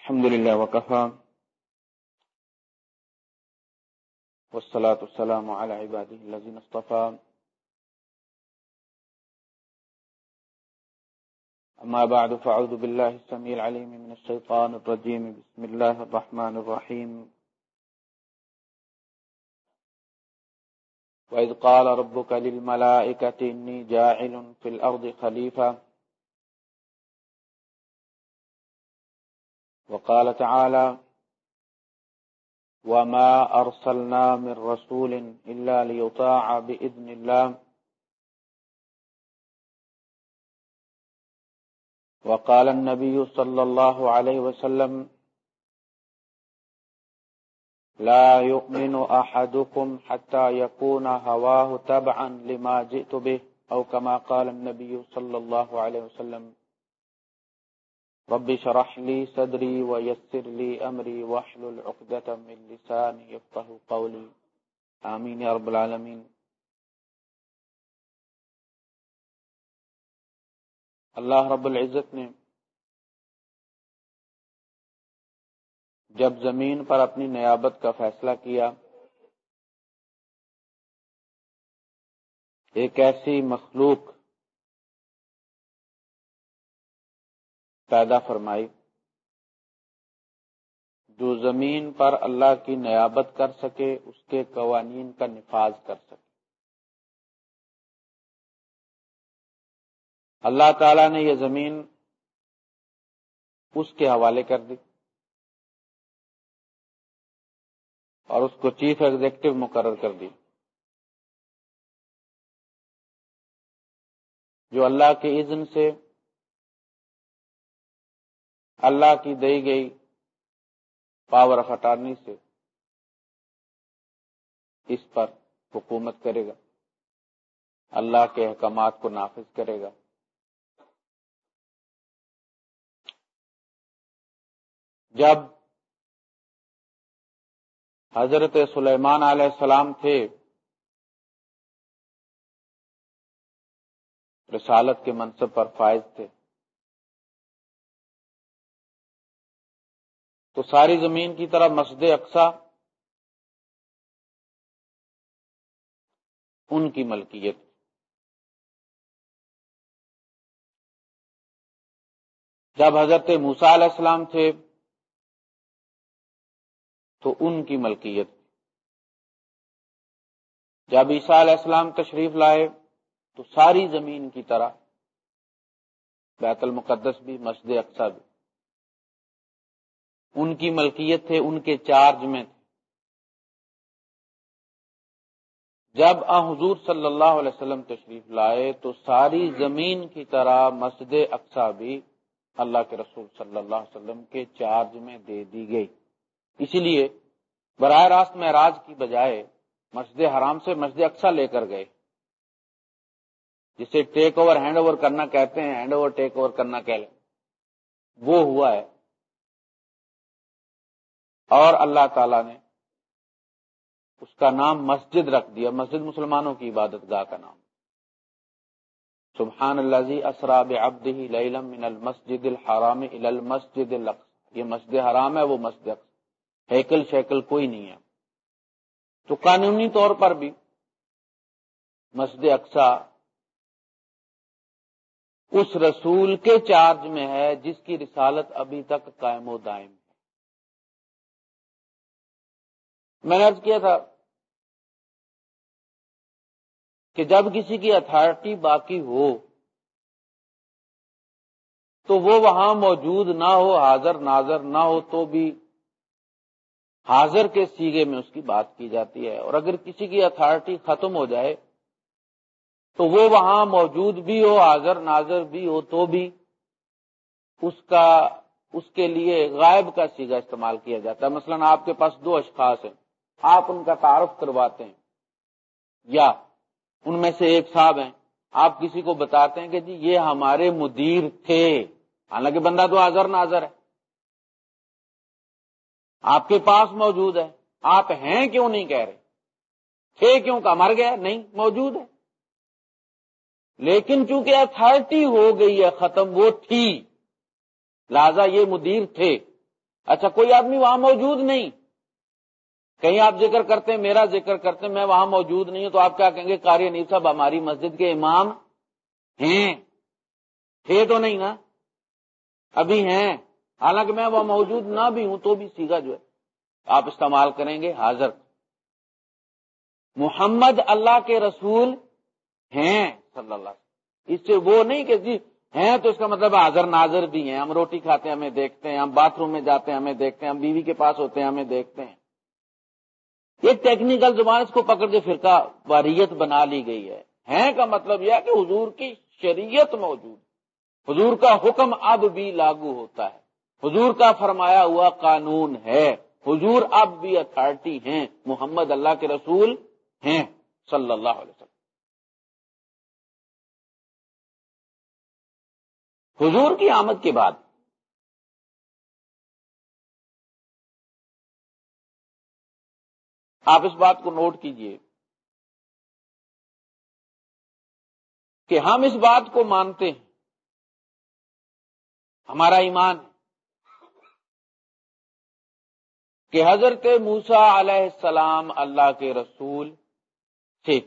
الحمد لله وكفى. والصلاة والسلام على عباده الذين اصطفى. أما بعد، فأعوذ بالله السميع العليم من الشيطان الرجيم. بسم الله الرحمن الرحيم. وإذ قال ربك للملائكة إني جاعل في الأرض خليفة. وقال تعالى وما أرسلنا من رسول إلا ليطاع بإذن الله وقال النبي صلى الله عليه وسلم لا يؤمن أحدكم حتى يكون هواه تبعا لما جئت به أو كما قال النبي صلى الله عليه وسلم رب شرح لي صدري ويسر لي أمري واحلل عقدة من لساني يفقه قولي. آمين يا رب العالمين. اللہ رب العزت نے جب زمین پر اپنی نیابت کا فیصلہ کیا، ایک ایسی مخلوق پیدا فرمائی۔ جو زمین پر اللہ کی نیابت کر سکے، اس کے قوانین کا نفاذ کر سکے۔ اللہ تعالی نے یہ زمین اس کے حوالے کر دی اور اس کو چیف ایگزیکٹو مقرر کر دی، جو اللہ کے اذن سے اللہ کی دی گئی پاور آف اٹارنی سے اس پر حکومت کرے گا۔ اللہ کے احکامات کو نافذ کرے گا۔ جب حضرت سلیمان علیہ السلام تھے، رسالت کے منصب پر فائز تھے۔ تو ساری زمین کی طرح مسجد اقسا ان کی ملکیت۔ جب حضرت موسا علیہ السلام تھے، تو ان کی ملکیت۔ جب عیسیٰ علیہ السلام تشریف لائے، تو ساری زمین کی طرح بیت المقدس بھی مسجد اقسا بھی۔ ان کی ملکیت تھے، ان کے چارج میں تھے۔ جب آ حضور صلی اللہ علیہ وسلم تشریف لائے تو ساری زمین کی طرح مسجد اقسا بھی اللہ کے رسول صلی اللہ علیہ وسلم کے چارج میں دے دی گئی۔ اسی لیے براہ راست معراج کی بجائے مسجد حرام سے مسجد اقسا لے کر گئے۔ جسے ٹیک اوور ہینڈ اوور کرنا کہتے ہیں، ہینڈ اوور ٹیک اوور کرنا کہ وہ ہوا ہے اور اللہ تعالی نے اس کا نام مسجد رکھ دیا، مسجد مسلمانوں کی عبادت گاہ کا نام۔ سبحان اللہ اسراب ابد من المسجد الحرام المسجد یہ مسجد حرام ہے، وہ مسجد ہیکل شیکل کوئی نہیں ہے۔ تو قانونی طور پر بھی مسجد اقسا اس رسول کے چارج میں ہے جس کی رسالت ابھی تک قائم و دائم۔ میں نے کیا تھا کہ جب کسی کی اتھارٹی باقی ہو تو وہ وہاں موجود نہ ہو، حاضر ناظر نہ ہو تو بھی حاضر کے سیگے میں اس کی بات کی جاتی ہے۔ اور اگر کسی کی اتھارٹی ختم ہو جائے تو وہ وہاں موجود بھی ہو، حاضر ناظر بھی ہو تو بھی اس کا، اس کے لیے غائب کا سیگا استعمال کیا جاتا ہے۔ مثلا آپ کے پاس دو اشخاص ہیں۔ آپ ان کا تعارف کرواتے ہیں یا ان میں سے ایک صاحب ہیں، آپ کسی کو بتاتے ہیں کہ جی یہ ہمارے مدیر تھے۔ حالانکہ بندہ تو حاضر ناظر ہے۔ آپ کے پاس موجود ہے۔ آپ ہیں کیوں نہیں کہہ رہے؟ تھے کیوں کا مر گیا نہیں، موجود ہے۔ لیکن چونکہ اتارٹی ہو گئی ہے، ختم وہ تھی۔ لہذا یہ مدیر تھے۔ اچھا کوئی آدمی وہاں موجود نہیں۔ کہیں آپ ذکر کرتے ہیں، میرا ذکر کرتے ہیں، میں وہاں موجود نہیں ہوں تو آپ کیا کہیں گے؟ کاری نہیں صاحب، ہماری مسجد کے امام ہیں۔ تھے تو نہیں نا؟ ابھی ہیں۔ حالانکہ میں وہ موجود نہ بھی ہوں تو بھی سیگا جو ہے، آپ استعمال کریں گے، حاضر۔ محمد اللہ کے رسول ہیں، صلی اللہ اس سے وہ نہیں کہ جی ہیں تو اس کا مطلب حاضر ناظر بھی ہیں۔ ہم روٹی کھاتے ہیں، ہمیں دیکھتے ہیں۔ ہم باتھ روم میں جاتے ہیں، ہمیں دیکھتے ہیں۔ ہم بیوی کے پاس ہوتے ہیں، ہمیں دیکھتے ہیں۔ یہ ٹیکنیکل زبان اس کو پکڑ کے فرقہ واریت بنا لی گئی ہے۔ ہیں کا مطلب یہ ہے کہ حضور کی شریعت موجود حضور کا حکم اب بھی لاگو ہوتا ہے۔ حضور کا فرمایا ہوا قانون ہے۔ حضور اب بھی اتارٹی ہیں۔ محمد اللہ کے رسول ہیں۔ صلی اللہ علیہ وسلم۔ حضور کی آمد کے بعد آپ اس بات کو نوٹ کیجیے کہ ہم اس بات کو مانتے ہیں، ہمارا ایمان کہ حضرت موسا علیہ السلام اللہ کے رسول تھے۔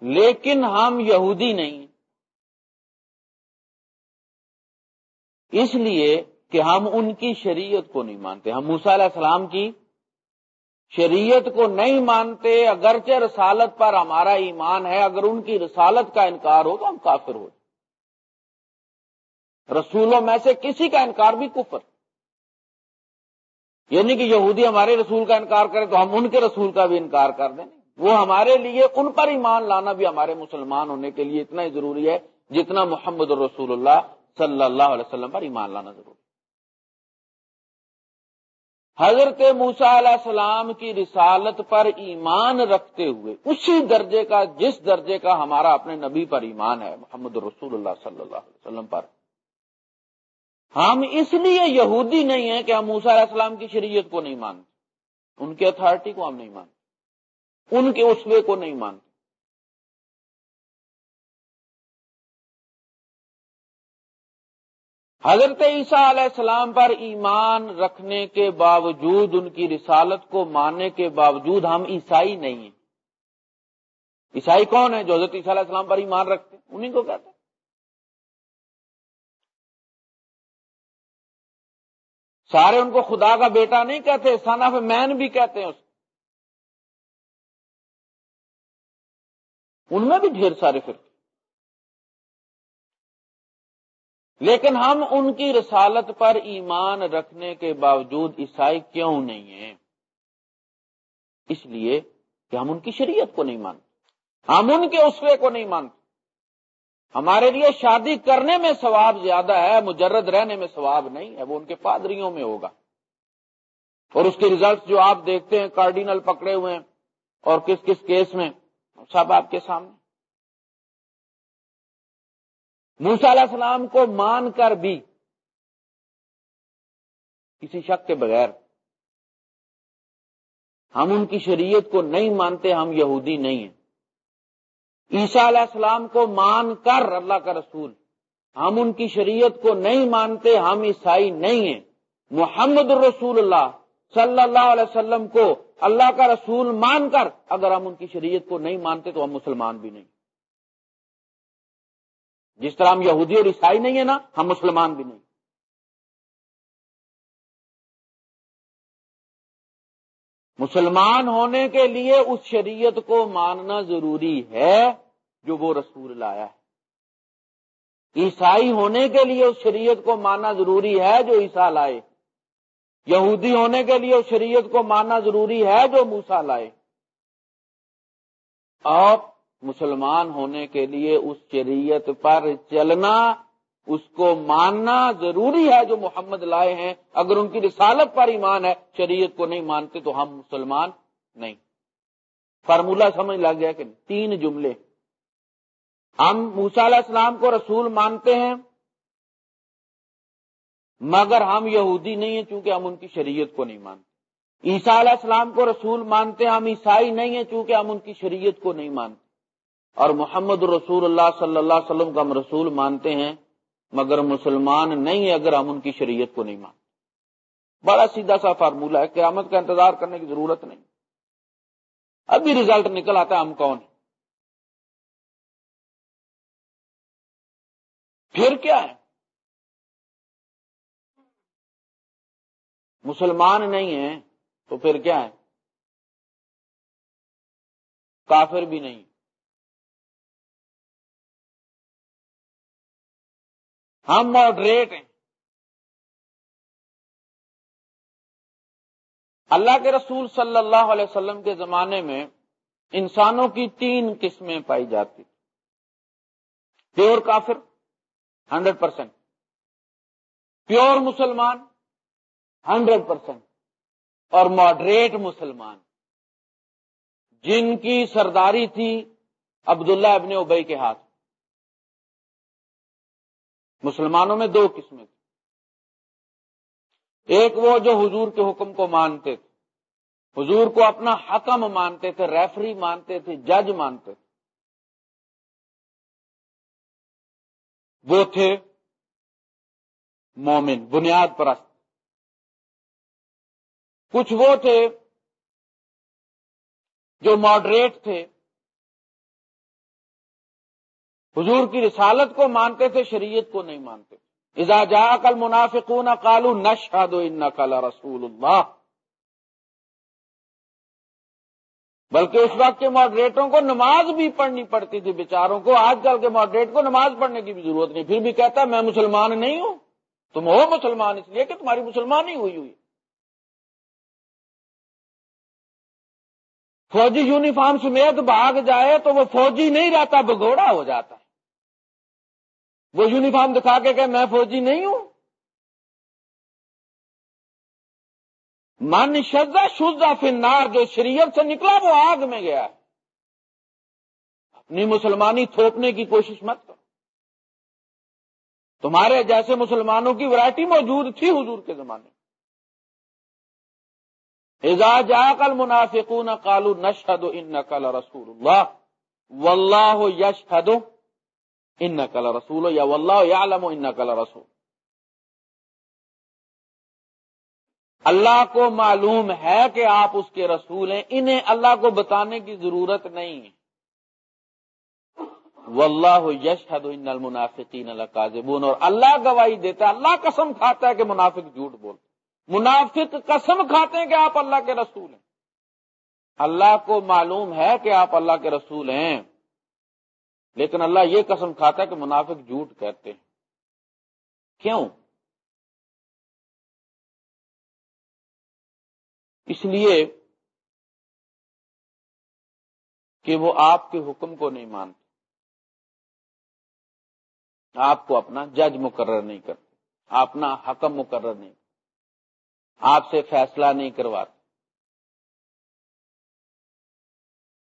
لیکن ہم یہودی نہیں۔ اس لیے کہ ہم ان کی شریعت کو نہیں مانتے۔ ہم موسا علیہ السلام کی شریعت کو نہیں مانتے، اگرچہ رسالت پر ہمارا ایمان ہے، اگر ان کی رسالت کا انکار ہو تو ہم کافر ہو رسولوں میں سے کسی کا انکار بھی کفر۔ یعنی کہ یہودی ہمارے رسول کا انکار کرے تو ہم ان کے رسول کا بھی انکار کر دیں۔ وہ ہمارے لیے، ان پر ایمان لانا بھی ہمارے مسلمان ہونے کے لیے اتنا ہی ضروری ہے جتنا محمد الرسول اللہ صلی اللہ علیہ وسلم پر ایمان لانا ضروری حضرت موسا علیہ السلام کی رسالت پر ایمان رکھتے ہوئے، اسی درجے کا، جس درجے کا ہمارا اپنے نبی پر ایمان ہے، محمد رسول اللہ صلی اللہ علیہ وسلم پر۔ ہم اس لیے یہودی نہیں ہیں کہ ہم موسا علیہ السلام کی شریعت کو نہیں مانتے، ان کی اتارٹی کو ہم نہیں مانتے، ان کے اسوے کو نہیں مانتے۔ حضرت عیسیٰ علیہ السلام پر ایمان رکھنے کے باوجود، ان کی رسالت کو ماننے کے باوجود ہم عیسائی نہیں ہیں۔ عیسائی کون ہے جو حضرت عیسیٰ علیہ السلام پر ایمان رکھتے ہیں؟ انہیں کو کہتے ہیں سارے ان کو خدا کا بیٹا نہیں کہتے سن آف مین بھی کہتے ہیں اس ان میں بھی ڈھیر سارے فرقے لیکن ہم ان کی رسالت پر ایمان رکھنے کے باوجود عیسائی کیوں نہیں ہیں؟ اس لیے کہ ہم ان کی شریعت کو نہیں مانتے۔ ہم ان کے اسوے کو نہیں مانتے۔ ہمارے لیے شادی کرنے میں ثواب زیادہ ہے، مجرد رہنے میں ثواب نہیں ہے، وہ ان کے پادریوں میں ہوگا۔ اور اس کے ریزلٹ جو آپ دیکھتے ہیں کارڈینل پکڑے ہوئے ہیں، اور کس کس کیس میں، سب آپ کے سامنے۔ موسا علیہ السلام کو مان کر بھی کسی شک کے بغیر ہم ان کی شریعت کو نہیں مانتے، ہم یہودی نہیں ہیں۔ عیسیٰ علیہ السلام کو مان کر اللہ کا رسول، ہم ان کی شریعت کو نہیں مانتے، ہم عیسائی نہیں ہیں۔ محمد الرسول اللہ صلی اللہ علیہ وسلم کو اللہ کا رسول مان کر اگر ہم ان کی شریعت کو نہیں مانتے تو ہم مسلمان بھی نہیں۔ جس طرح ہم یہودی اور عیسائی نہیں ہیں نا، ہم مسلمان بھی نہیں۔ مسلمان ہونے کے لیے اس شریعت کو ماننا ضروری ہے جو وہ رسول لایا ہے۔ عیسائی ہونے کے لیے اس شریعت کو ماننا ضروری ہے جو عیسا لائے۔ یہودی ہونے کے لیے اس شریعت کو ماننا ضروری ہے جو موسا لائے۔ اور مسلمان ہونے کے لیے اس شریعت پر چلنا، اس کو ماننا ضروری ہے جو محمد لائے ہیں۔ اگر ان کی رسالت پر ایمان ہے، شریعت کو نہیں مانتے تو ہم مسلمان نہیں۔ فارمولہ سمجھ لگ گیا کہ تین جملے۔ ہم موسا علیہ السلام کو رسول مانتے ہیں، مگر ہم یہودی نہیں ہیں چونکہ ہم ان کی شریعت کو نہیں مانتے۔ عیسیٰ علیہ السلام کو رسول مانتے ہیں ہم عیسائی نہیں ہیں چونکہ ہم ان کی شریعت کو نہیں مانتے۔ اور محمد رسول اللہ صلی اللہ علیہ وسلم کا ہم رسول مانتے ہیں، مگر مسلمان نہیں اگر ہم ان کی شریعت کو نہیں مانتے۔ بڑا سیدھا سا فارمولہ ہے، قیامت کا انتظار کرنے کی ضرورت نہیں۔ ابھی ریزلٹ نکل آتا ہے ہم کون ہیں؟ پھر کیا ہے؟ مسلمان نہیں ہیں تو پھر کیا ہے؟ کافر بھی نہیں۔ ہم ماڈریٹ ہیں۔ اللہ کے رسول صلی اللہ علیہ وسلم کے زمانے میں انسانوں کی تین قسمیں پائی جاتی پیور کافر، ہنڈریڈ پرسینٹ پیور مسلمان، ہنڈریڈ پرسینٹ اور ماڈریٹ مسلمان۔ جن کی سرداری تھی عبداللہ ابن ابئی کے ہاتھ مسلمانوں میں دو قسمیں تھیں۔ ایک وہ جو حضور کے حکم کو مانتے تھے۔ حضور کو اپنا حکم مانتے تھے، ریفری مانتے تھے، جج مانتے تھے۔ وہ تھے مومن، بنیاد پرست۔ کچھ وہ تھے جو ماڈریٹ تھے۔ حضور کی رسالت کو مانتے تھے، شریعت کو نہیں مانتے۔ اذا جا کل منافقون کالو نشہد ان کل رسول اللہ۔ بلکہ اس وقت کے ماڈریٹوں کو نماز بھی پڑھنی پڑتی تھی بیچاروں کو۔ آج کل کے ماڈریٹ کو نماز پڑھنے کی بھی ضرورت نہیں۔ پھر بھی کہتا، میں مسلمان نہیں ہوں۔ تم ہو مسلمان، اس لیے کہ تمہاری مسلمان ہی ہوئی ہوئی۔ فوجی یونیفارم سمیت بھاگ جائے تو وہ فوجی نہیں رہتا، بگوڑا ہو جاتا۔ ہے وہ یونیفارم دکھا کے کہ میں فوجی نہیں ہوں۔ من شزا شزا فنار جو شریعت سے نکلا، وہ آگ میں گیا۔ ہے اپنی مسلمانی تھوپنے کی کوشش مت کرو۔ تمہارے جیسے مسلمانوں کی ورائٹی موجود تھی حضور کے زمانے۔ میں جا کل منافقون کالو نشد ان نقل رسول اللہ، واللہ یشہد ان نقل رسول یا واللہ یعلم ان نقل رسول اللہ کو معلوم ہے کہ آپ اس کے رسول ہیں، انہیں اللہ کو بتانے کی ضرورت نہیں ہے۔ واللہ یشہد ان المنافقین لکاذبون اور اللہ گواہی دیتا ہے، اللہ قسم کھاتا ہے کہ منافق جھوٹ بولتے منافق قسم کھاتے ہیں کہ آپ اللہ کے رسول ہیں۔ اللہ کو معلوم ہے کہ آپ اللہ کے رسول ہیں۔ لیکن اللہ یہ قسم کھاتا ہے کہ منافق جھوٹ کہتے ہیں۔ کیوں؟ اس لیے کہ وہ آپ کے حکم کو نہیں مانتے۔ آپ کو اپنا جج مقرر نہیں کرتے، اپنا حکم مقرر نہیں آپ سے فیصلہ نہیں کرواتے۔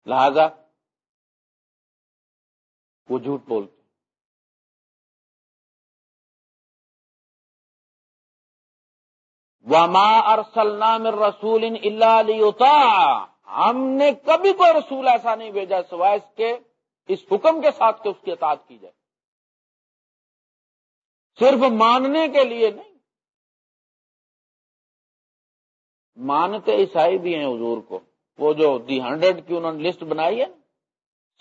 لہذا وہ جھوٹ بولتے وما ارسلنا من رسول اللہ علی ہم نے کبھی کوئی رسول ایسا نہیں بھیجا سوائے اس کے، اس حکم کے ساتھ کہ اس کی اطاعت کی جائے۔ صرف ماننے کے لیے نہیں۔ مانتے عیسائی بھی ہیں حضور کو۔ وہ جو دی ہنڈریڈ کی انہوں نے لسٹ بنائی ہے۔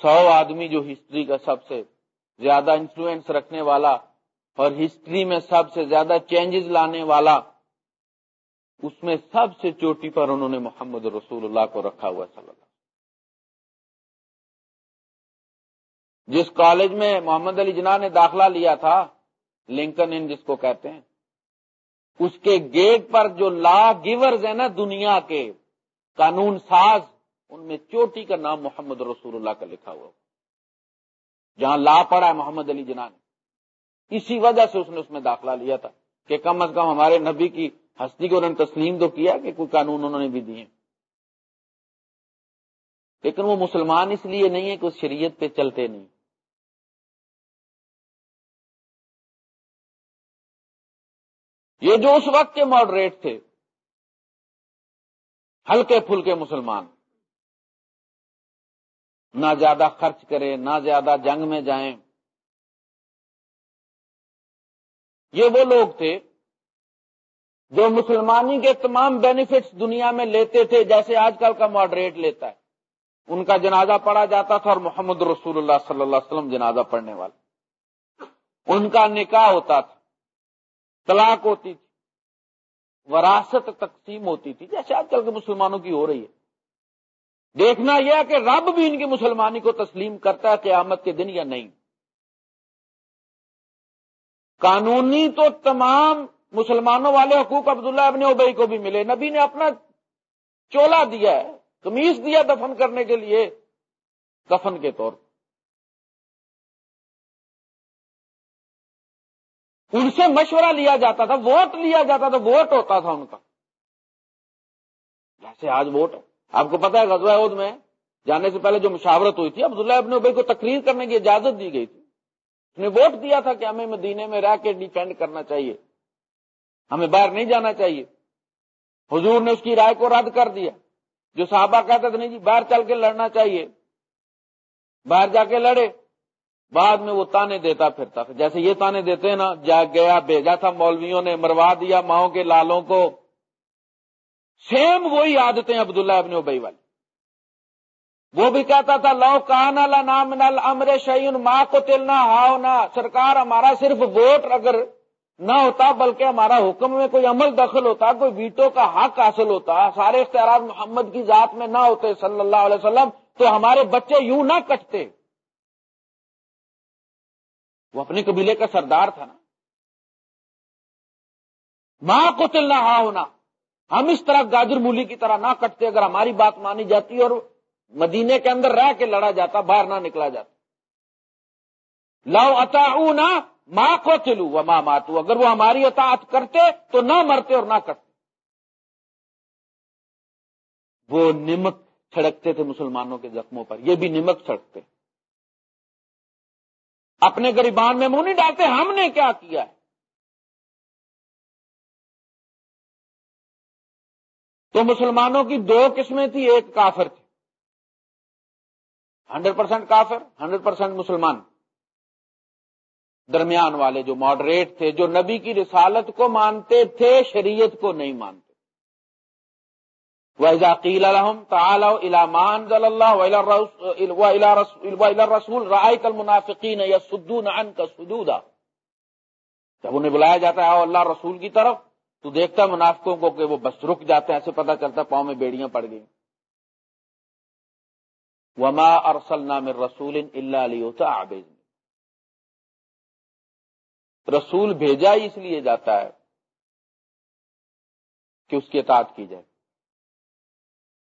سو آدمی جو ہسٹری کا سب سے زیادہ انفلوئنس رکھنے والا اور ہسٹری میں سب سے زیادہ چینجز لانے والا، اس میں سب سے چوٹی پر انہوں نے محمد رسول اللہ کو رکھا ہوا صلی اللہ جس کالج میں محمد علی جناح نے داخلہ لیا تھا، لنکن ان جس کو کہتے ہیں، اس کے گیٹ پر جو لا گیورز ہیں نا دنیا کے، قانون ساز ان میں چوٹی کا نام محمد رسول اللہ کا لکھا ہوا جہاں لا پڑا ہے محمد علی جنان۔ اسی وجہ سے اس نے اس میں داخلہ لیا تھا کہ کم از کم ہمارے نبی کی ہستی کو انہوں نے تسلیم تو کیا کہ کوئی قانون انہوں نے بھی دیے۔ لیکن وہ مسلمان اس لیے نہیں ہے کہ اس شریعت پہ چلتے نہیں۔ یہ جو اس وقت کے ماڈریٹ تھے، ہلکے پھلکے مسلمان۔ نہ زیادہ خرچ کریں، نہ زیادہ جنگ میں جائیں۔ یہ وہ لوگ تھے جو مسلمانی کے تمام بینیفٹس دنیا میں لیتے تھے، جیسے آج کل کا ماڈریٹ لیتا ہے۔ ان کا جنازہ پڑھا جاتا تھا اور محمد رسول اللہ صلی اللہ علیہ وسلم جنازہ پڑھنے والا ان کا نکاح ہوتا تھا، طلاق ہوتی تھی، وراثت تقسیم ہوتی تھی، جیسے آج کل کے مسلمانوں کی ہو رہی ہے۔ دیکھنا یہ کہ رب بھی ان کی مسلمانی کو تسلیم کرتا ہے قیامت کے دن یا نہیں۔ قانونی تو تمام مسلمانوں والے حقوق عبداللہ ابن ابئی کو بھی ملے۔ نبی نے اپنا چولا دیا ہے کمیز دیا دفن کرنے کے لیے، دفن کے طور پر۔ ان سے مشورہ لیا جاتا تھا، ووٹ لیا جاتا تھا، ووٹ ہوتا تھا ان کا۔ جیسے آج ووٹ ہے۔ آپ کو پتا ہے غزوہ عہد میں جانے سے پہلے جو مشاورت ہوئی تھی، عبداللہ ابن ابئی کو تقریر کرنے کی اجازت دی گئی تھی۔ اس نے ووٹ دیا تھا کہ ہمیں مدینے میں رہ کے ڈیفینڈ کرنا چاہیے۔ ہمیں باہر نہیں جانا چاہیے۔ حضور نے اس کی رائے کو رد کر دیا۔ جو صحابہ کہتے تھے، نہیں جی باہر چل کے لڑنا چاہیے۔ باہر جا کے لڑے۔ بعد میں وہ تانے دیتا پھرتا۔ جیسے یہ تانے دیتے ہیں نا، جا گیا، بھیجا تھا مولویوں نے، مروا دیا ماؤں کے لالوں کو۔ سیم وہی عادتیں عبداللہ ابن ابئی والی۔ وہ بھی کہتا تھا، لو کان نام نل امر شعین ماں کو تلنا ہاؤ نہ سرکار ہمارا صرف ووٹ اگر نہ ہوتا، بلکہ ہمارا حکم میں کوئی عمل دخل ہوتا، کوئی ویٹو کا حق حاصل ہوتا، سارے اختیارات محمد کی ذات میں نہ ہوتے صلی اللہ علیہ وسلم، تو ہمارے بچے یوں نہ کٹتے۔ وہ اپنے قبیلے کا سردار تھا نا۔ ماں کو تلنا ہا ہونا ہم اس طرح گاجر مولی کی طرح نہ کٹتے اگر ہماری بات مانی جاتی اور مدینے کے اندر رہ کے لڑا جاتا، باہر نہ نکلا جاتا۔ لو اتا ماں کو چلو وہ ماں ماتو اگر وہ ہماری اطاعت کرتے تو نہ مرتے اور نہ کرتے وہ نمک چھڑکتے تھے مسلمانوں کے زخموں پر، یہ بھی نمک چھڑکتے۔ اپنے گریبان میں منہ نہیں ڈالتے، ہم نے کیا کیا ہے؟ تو مسلمانوں کی دو قسمیں تھی ایک کافر تھی۔ ہنڈریڈ پرسینٹ کافر، ہنڈریڈ پرسینٹ مسلمان۔ درمیان والے جو ماڈریٹ تھے، جو نبی کی رسالت کو مانتے تھے، شریعت کو نہیں مانتے۔ وحضاقیل الحم تعالٰ رسول رائے کل منافقین یا سدون ان کا سدودا جب انہیں بلایا جاتا ہے اللہ رسول کی طرف۔ تو دیکھتا منافقوں کو کہ وہ بس رک جاتے ہیں، ایسے پتا چلتا پاؤں میں بیڑیاں پڑ گئی وما ارسل نام رسول اللہ علیہ آبیز رسول بھیجا ہی اس لیے جاتا ہے کہ اس کی اطاعت کی جائے۔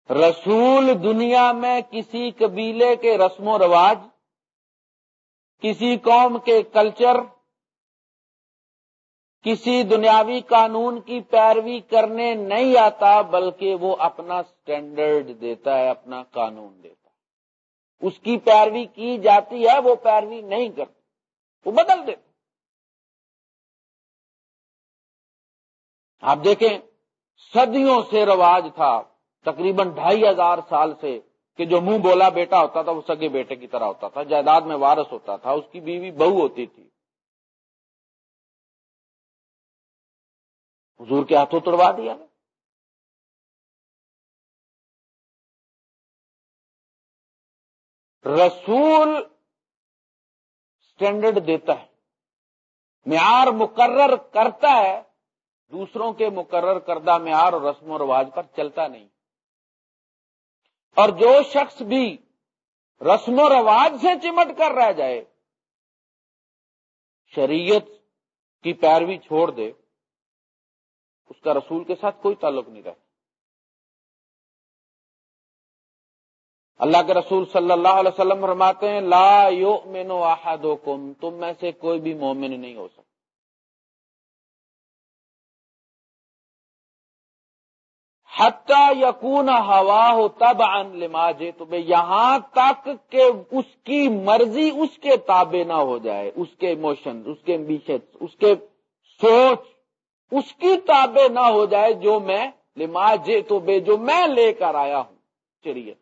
رسول دنیا میں کسی قبیلے کے رسم و رواج، کسی قوم کے کلچر کسی دنیاوی قانون کی پیروی کرنے نہیں آتا، بلکہ وہ اپنا سٹینڈرڈ دیتا ہے، اپنا قانون دیتا ہے۔ اس کی پیروی کی جاتی ہے، وہ پیروی نہیں کرتا۔ وہ بدل دیتا آپ دیکھیں، صدیوں سے رواج تھا، تقریباً ڈھائی ہزار سال سے کہ جو منہ بولا بیٹا ہوتا تھا، وہ سگے بیٹے کی طرح ہوتا تھا۔ جائیداد میں وارث ہوتا تھا۔ اس کی بیوی بہو ہوتی تھی۔ حضور کے ہاتھوں توڑوا دیا۔ رسول اسٹینڈرڈ دیتا ہے۔ معیار مقرر کرتا ہے۔ دوسروں کے مقرر کردہ معیار اور رسم و رواج پر چلتا نہیں۔ اور جو شخص بھی رسم و رواج سے چمٹ کر رہ جائے، شریعت کی پیروی چھوڑ دے۔ اس کا رسول کے ساتھ کوئی تعلق نہیں رہتا اللہ کے رسول صلی اللہ علیہ وسلم فرماتے ہیں، لا یؤمن احدکم، تم میں سے کوئی بھی مومن نہیں ہو سکتا۔ حتہ یقون ہوا ہو تب ان لماجے تو یہاں تک کہ اس کی مرضی اس کے تابع نہ ہو جائے، اس کے ایموشن اس کے اس کے سوچ اس کی تابع نہ ہو جائے جو میں لما جے تو بے، جو میں لے کر آیا ہوں، شریعت۔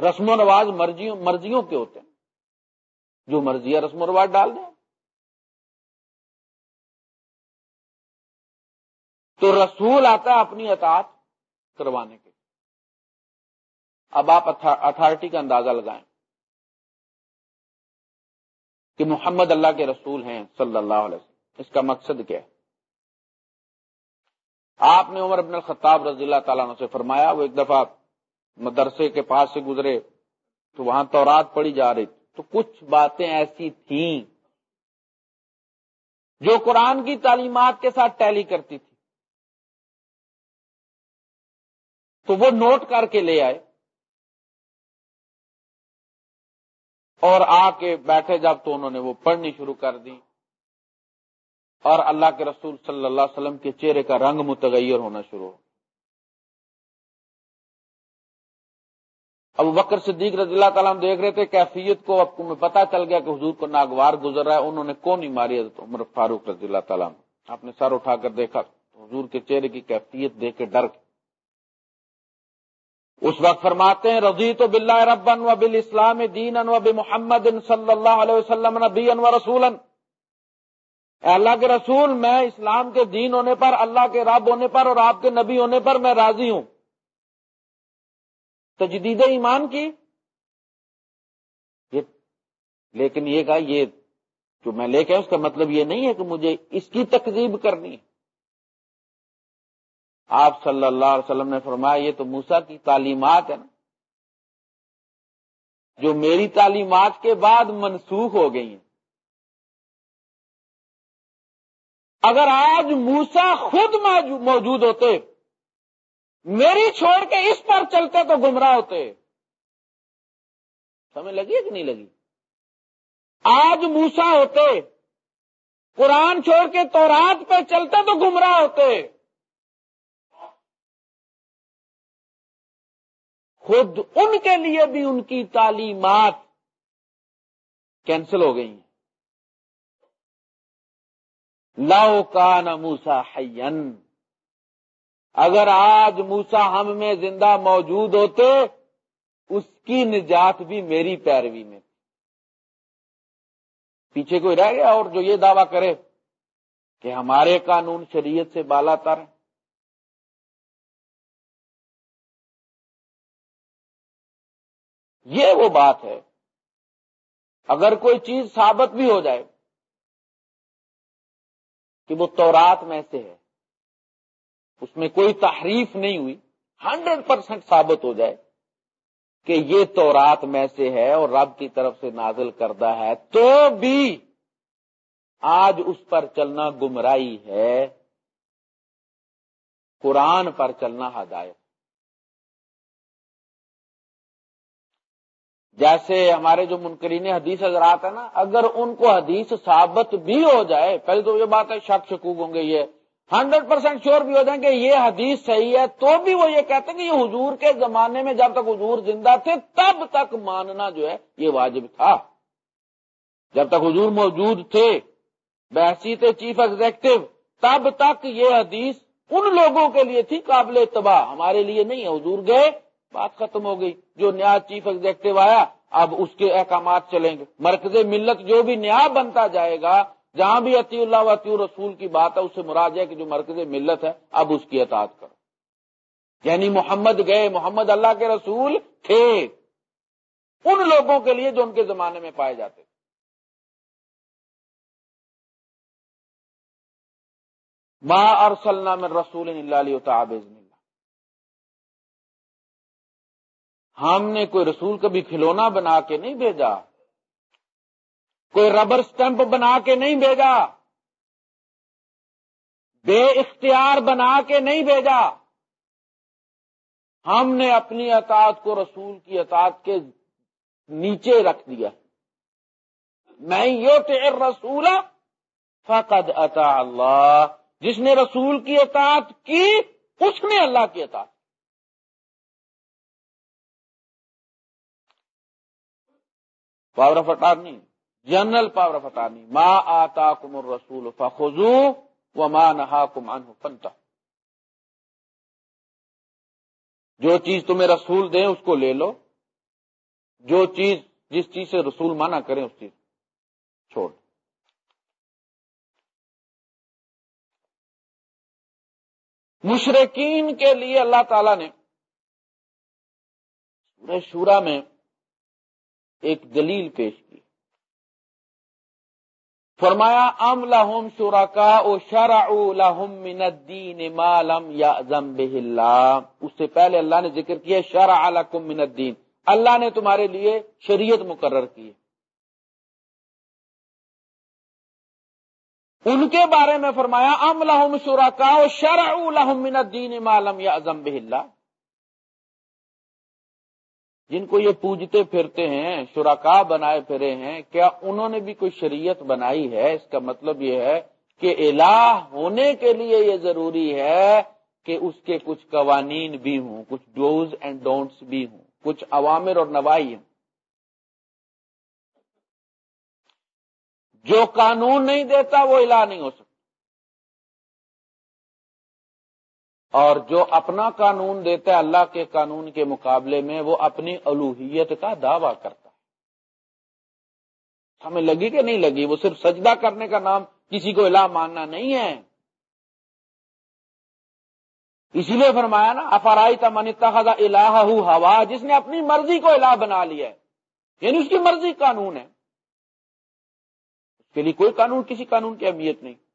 رسم و رواج مرضیوں مرضیوں کے ہوتے ہیں۔ جو مرضی ہے رسم و رواج ڈال دیں۔ تو رسول آتا ہے اپنی اطاعت کروانے کے۔ اب آپ اتھارٹی کا اندازہ لگائیں۔ کہ محمد اللہ کے رسول ہیں صلی اللہ علیہ وسلم۔ اس کا مقصد کیا ہے؟ آپ نے عمر ابن الخطاب رضی اللہ تعالیٰ سے فرمایا، وہ ایک دفعہ مدرسے کے پاس سے گزرے، تو وہاں تورات پڑی جا رہی تو کچھ باتیں ایسی تھیں جو قرآن کی تعلیمات کے ساتھ ٹیلی کرتی تھی۔ تو وہ نوٹ کر کے لے آئے اور آ کے بیٹھے، جب تو انہوں نے وہ پڑھنی شروع کر دی۔ اور اللہ کے رسول صلی اللہ علیہ وسلم کے چہرے کا رنگ متغیر ہونا شروع ہو۔ اب وکر صدیق رضی اللہ تعالیٰ ہم دیکھ رہے تھے، کیفیت کو اب میں پتا چل گیا کہ حضور کو ناگوار گزر رہا ہے، انہوں نے کون نہیں ماری حضرت عمر فاروق رضی اللہ تعالیٰ آپ نے سر اٹھا کر دیکھا، حضور کے چہرے کی کیفیت دیکھ کے ڈر اس وقت فرماتے ہیں رضی تو بلّہ ربن و بل اسلام دین و محمد صلی اللہ علیہ وسلم نبی و رسولن رسول اللہ کے رسول، میں اسلام کے دین ہونے پر، اللہ کے رب ہونے پر اور آپ کے نبی ہونے پر میں راضی ہوں۔ تجدید ایمان کی؟ لیکن یہ کہا، یہ جو میں لے کے اس کا مطلب یہ نہیں ہے کہ مجھے اس کی تقزیب کرنی ہے۔ آپ صلی اللہ علیہ وسلم نے فرمایا، یہ تو موسا کی تعلیمات ہے نا۔ جو میری تعلیمات کے بعد منسوخ ہو گئی ہیں۔ اگر آج موسا خود موجود ہوتے، میری چھوڑ کے اس پر چلتے تو گمراہ ہوتے۔ سمجھ لگی کہ نہیں لگی؟ آج موسا ہوتے، قرآن چھوڑ کے تو رات پہ چلتے تو گمراہ ہوتے۔ خود ان کے لیے بھی ان کی تعلیمات کینسل ہو گئی ہیں لاؤ کا موسا حین اگر آج موسا ہم میں زندہ موجود ہوتے، اس کی نجات بھی میری پیروی میں۔ پیچھے کوئی رہ گیا اور جو یہ دعویٰ کرے کہ ہمارے قانون شریعت سے بالا تر یہ وہ بات ہے۔ اگر کوئی چیز ثابت بھی ہو جائے کہ وہ تورات میں سے ہے۔ اس میں کوئی تحریف نہیں ہوئی۔ ہنڈریڈ پرسینٹ ثابت ہو جائے کہ یہ تورات میں سے ہے اور رب کی طرف سے نازل کردہ ہے۔ تو بھی آج اس پر چلنا گمراہی ہے۔ قرآن پر چلنا ہدایت۔ جیسے ہمارے جو منکرین حدیث حضرات ہیں نا، اگر ان کو حدیث ثابت بھی ہو جائے، پہلے تو یہ بات ہے، شک شکوک ہوں گے یہ۔ ہنڈریڈ پرسینٹ شیور بھی ہو جائیں کہ یہ حدیث صحیح ہے، تو بھی وہ یہ کہتے ہیں کہ یہ حضور کے زمانے میں جب تک حضور زندہ تھے، تب تک ماننا جو ہے، یہ واجب تھا۔ جب تک حضور موجود تھے، بحثیت چیف ایگزیکٹو تب تک یہ حدیث ان لوگوں کے لیے تھی قابل اتباع۔ ہمارے لیے نہیں ہے، حضور گئے بات ختم ہو گئی۔ جو نیا چیف ایگزیکٹو آیا، اب اس کے احکامات چلیں گے۔ مرکز ملت جو بھی نیا بنتا جائے گا، جہاں بھی عطی اللہ و عطی رسول کی بات ہے، اس سے مراد ہے کہ جو مرکز ملت ہے، اب اس کی اطاعت کرو۔ یعنی محمد گئے، محمد اللہ کے رسول تھے۔ ان لوگوں کے لیے جو ان کے زمانے میں پائے جاتے۔ تھے ماں اور میں رسول اللہ علیہ ہم نے کوئی رسول کبھی کھلونا بنا کے نہیں بھیجا؟ کوئی ربر سٹمپ بنا کے نہیں بھیجا؟ بے اختیار بنا کے نہیں بھیجا؟ ہم نے اپنی اطاعت کو رسول کی اطاعت کے نیچے رکھ دیا۔ میں یہ تیر رسول فقد اطا اللہ۔ جس نے رسول کی اطاعت کی، اس نے اللہ کی اطاعت۔ Power of attorney general power of attorney ماں آتا کم رسول فخو و ماں نہا کمان فنتا جو چیز تمہیں رسول دیں اس کو لے لو. جو چیز جس چیز سے رسول منع کریں اس چیز چھوڑ. مشرقین کے لیے اللہ تعالی نے شورا میں ایک دلیل پیش کی۔ فرمایا، ام لہم شورا کا او شرا لہم من الدین ما لم یا اللہ۔ اس سے پہلے اللہ نے ذکر کیا، شرع لکم من الدین۔ اللہ نے تمہارے لیے شریعت مقرر کی۔ ان کے بارے میں فرمایا، ام لہم شورا کا او شرع لہم من الدین ما لم یا اللہ۔ جن کو یہ پوجتے پھرتے ہیں شرکا بنائے پھرے ہیں، کیا انہوں نے بھی کوئی شریعت بنائی ہے؟ اس کا مطلب یہ ہے کہ الہ ہونے کے لیے یہ ضروری ہے کہ اس کے کچھ قوانین بھی ہوں، کچھ ڈوز اینڈ ڈونٹس بھی ہوں، کچھ عوامر اور نوائی ہوں جو قانون نہیں دیتا وہ الہ نہیں ہو سکتا۔ اور جو اپنا قانون دیتا ہے اللہ کے قانون کے مقابلے میں، وہ اپنی الوحیت کا دعویٰ کرتا ہے۔ ہمیں لگی کہ نہیں لگی؟ وہ صرف سجدہ کرنے کا نام کسی کو الہ ماننا نہیں ہے۔ اسی لیے فرمایا نا افرائی تمن خزا الہ ہوا، جس نے اپنی مرضی کو الہ بنا لیا ہے۔ یعنی اس کی مرضی قانون ہے۔ اس کے لیے کوئی قانون، کسی قانون کی اہمیت نہیں۔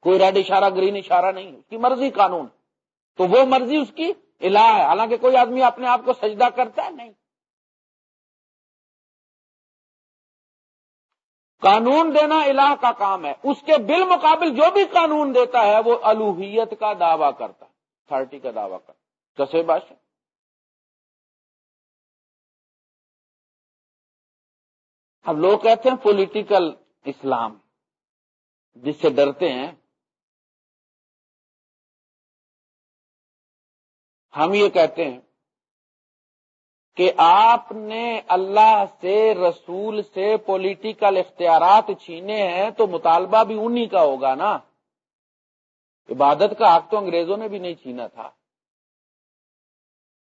کوئی ریڈ اشارہ، گرین اشارہ نہیں، اس کی مرضی قانون تو وہ مرضی اس کی الہ ہے۔ حالانکہ کوئی آدمی اپنے آپ کو سجدہ کرتا ہے؟ نہیں۔ قانون دینا الہ کا کام ہے۔ اس کے بالمقابل جو بھی قانون دیتا ہے، وہ الوحیت کا دعویٰ کرتا ہے۔ اتارٹی کا دعویٰ کرتا کسے بادشاہ اب لوگ کہتے ہیں پولیٹیکل اسلام۔ جس سے ڈرتے ہیں ہم یہ کہتے ہیں کہ آپ نے اللہ سے، رسول سے پولیٹیکل اختیارات چھینے ہیں تو مطالبہ بھی انہی کا ہوگا نا۔ عبادت کا حق تو انگریزوں نے بھی نہیں چھینا تھا۔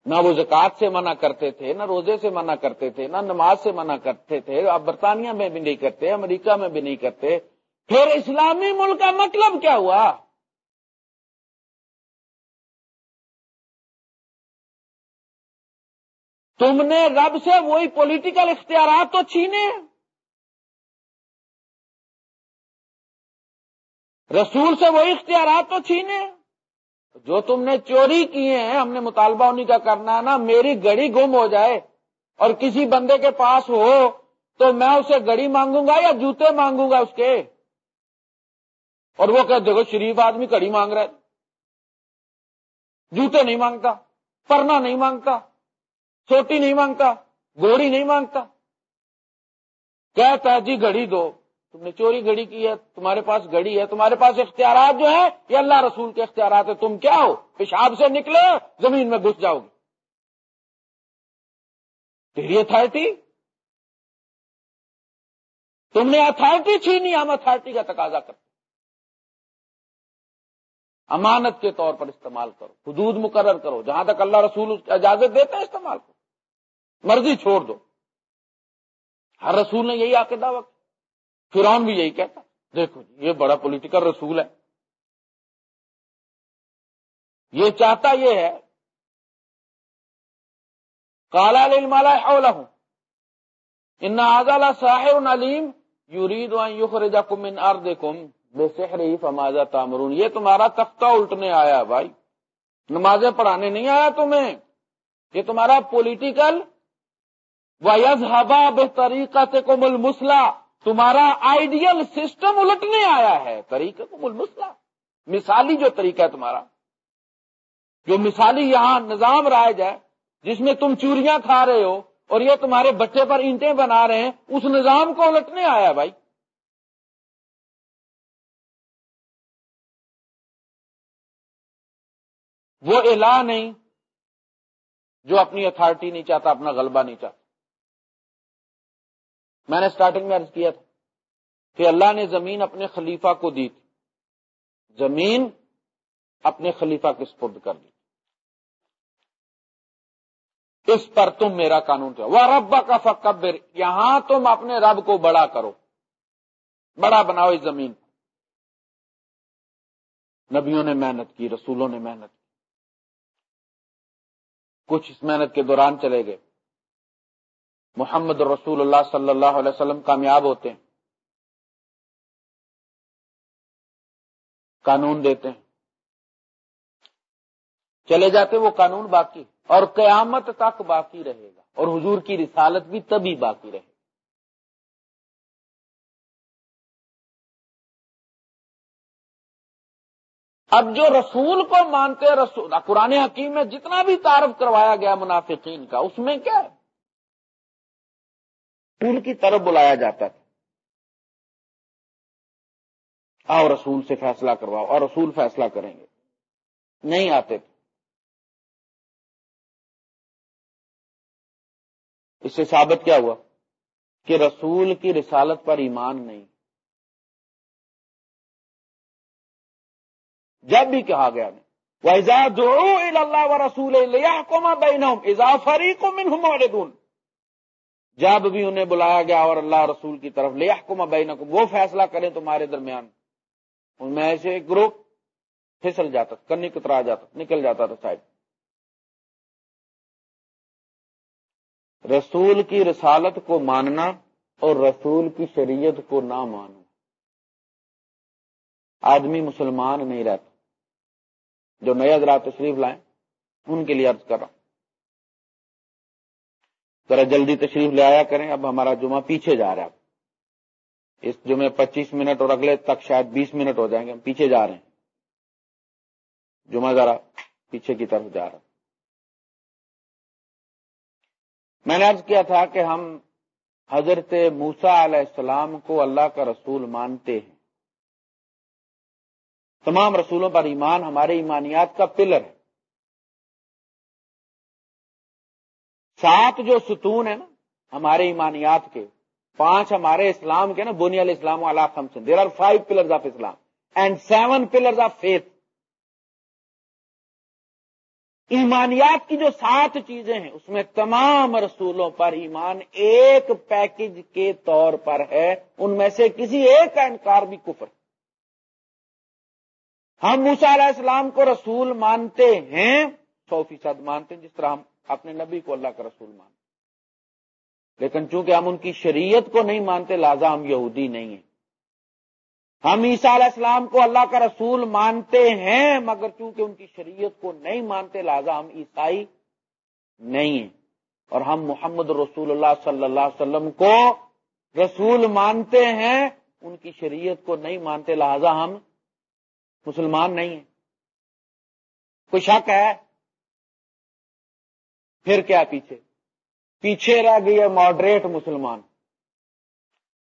نہ وہ زکات سے منع کرتے تھے، نہ روزے سے منع کرتے تھے، نہ نماز سے منع کرتے تھے۔ اب برطانیہ میں بھی نہیں کرتے، امریکہ میں بھی نہیں کرتے۔ پھر اسلامی ملک کا مطلب کیا ہوا؟ تم نے رب سے وہی پولیٹیکل اختیارات تو چھینے رسول سے وہی اختیارات تو چھینے جو تم نے چوری کیے ہیں، ہم نے مطالبہ انہیں کا کرنا ہے نا، میری گڑی گم ہو جائے اور کسی بندے کے پاس ہو تو میں اسے گڑی مانگوں گا یا جوتے مانگوں گا اس کے؟ اور وہ کہ دیکھو، شریف آدمی کڑی مانگ رہا ہے۔ جوتے نہیں مانگتا، پرنا نہیں مانگتا۔ چھوٹی نہیں مانگتا گوڑی نہیں مانگتا۔ کہتا جی گھڑی دو۔ تم نے چوری گھڑی کی ہے، تمہارے پاس گھڑی ہے، تمہارے پاس اختیارات جو ہیں، یہ اللہ رسول کے اختیارات ہیں۔ تم کیا ہو؟ پیشاب سے نکلے، زمین میں گھس جاؤ گے۔ تیری اتارٹی تم نے اتارٹی چھینی، ہم اتارٹی کا تقاضا کرتے امانت کے طور پر استعمال کرو، حدود مقرر کرو۔ جہاں تک اللہ رسول اجازت دیتے ہیں، استعمال کرو۔ مرضی چھوڑ دو۔ ہر رسول نے یہی آ کے دعوت فرون بھی یہی کہتا دیکھو جی یہ بڑا پولیٹیکل رسول ہے۔ یہ چاہتا یہ ہے کالا مالا ہوں ان آزال صاحب علیم یورید یوخرجا کم ان آر دیکم بے سحری فمازا تامرون یہ تمہارا تختہ الٹنے آیا بھائی۔ نمازیں پڑھانے نہیں آیا تمہیں۔ یہ تمہارا پولیٹیکل وزحبا بے طریقہ سے کو مل تمہارا آئیڈیل سسٹم الٹنے آیا ہے. طریقہ کو مل مثالی جو طریقہ ہے تمہارا. جو مثالی یہاں نظام رائج ہے، جس میں تم چوریاں کھا رہے ہو اور یہ تمہارے بچے پر اینٹیں بنا رہے ہیں، اس نظام کو الٹنے آیا بھائی. وہ الہ نہیں جو اپنی اتارٹی نہیں چاہتا، اپنا غلبہ نہیں چاہتا. میں نے سٹارٹنگ میں عرض کیا تھا کہ اللہ نے زمین اپنے خلیفہ کو دی تھی۔ زمین اپنے خلیفہ کے سپرد کر دی اس پر تم میرا قانون کیا وہ رب کا فکبر، یہاں تم اپنے رب کو بڑا کرو۔ بڑا بناؤ اس زمین نبیوں نے محنت کی، رسولوں نے محنت کی۔ کچھ اس محنت کے دوران چلے گئے۔ محمد رسول اللہ صلی اللہ علیہ وسلم کامیاب ہوتے ہیں۔ قانون دیتے ہیں۔ چلے جاتے وہ قانون باقی، اور قیامت تک باقی رہے گا۔ اور حضور کی رسالت بھی تبھی باقی رہے گی اب جو رسول کو مانتے رسول، قرآن حکیم میں جتنا بھی تعارف کروایا گیا منافقین کا، اس میں کیا ہے؟ رسول کی طرف بلایا جاتا تھا۔ آؤ رسول سے فیصلہ کرواؤ، اور رسول فیصلہ کریں گے۔ نہیں آتے تھے۔ اس سے ثابت کیا ہوا کہ رسول کی رسالت پر ایمان نہیں۔ جب بھی کہا گیا جو اللہ و رسول فریق کو جب بھی انہیں بلایا گیا اور اللہ رسول کی طرف لے کو بینکم، وہ فیصلہ کریں تمہارے درمیان۔ ان میں ایسے ایک گروپ پھسل جاتا کنی کترا جاتا نکل جاتا تھا سائڈ رسول کی رسالت کو ماننا اور رسول کی شریعت کو نہ ماننا آدمی مسلمان نہیں رہتا۔ جو نئے حضرات تشریف لائیں، ان کے لیے عرض کر رہا ہوں۔ ذرا جلدی تشریف لے آیا کریں، اب ہمارا جمعہ پیچھے جا رہا ہے۔ اس جمعے پچیس منٹ اور اگلے تک شاید بیس منٹ ہو جائیں گے، ہم پیچھے جا رہے ہیں۔ جمعہ ذرا پیچھے کی طرف جا رہا میں نے عرض کیا تھا کہ ہم حضرت موسا علیہ السلام کو اللہ کا رسول مانتے ہیں۔ تمام رسولوں پر ایمان، ہمارے ایمانیات کا پلر ہے۔ سات جو ستون ہے نا، ہمارے ایمانیات کے، پانچ ہمارے اسلام کے نا، بنی علیہ السلام علیہ there are five pillars of Islam and seven pillars of faith ایمانیات کی جو سات چیزیں ہیں، اس میں تمام رسولوں پر ایمان ایک پیکج کے طور پر ہے۔ ان میں سے کسی ایک کا انکار بھی کفر۔ ہم موسا علیہ السلام کو رسول مانتے ہیں، سو فیصد مانتے ہیں، جس طرح ہم اپنے نبی کو اللہ کا رسول مانتے لیکن چونکہ ہم ان کی شریعت کو نہیں مانتے، لہذا ہم یہودی نہیں ہیں۔ ہم عیسیٰ علیہ السلام کو اللہ کا رسول مانتے ہیں، مگر چونکہ ان کی شریعت کو نہیں مانتے، لہذا ہم عیسائی نہیں ہیں۔ اور ہم محمد رسول اللہ صلی اللہ علیہ وسلم کو رسول مانتے ہیں، ان کی شریعت کو نہیں مانتے، لہذا ہم مسلمان نہیں ہیں۔ کوئی شک ہے؟ پھر کیا پیچھے؟ پیچھے رہ گئی ہے ماڈریٹ مسلمان۔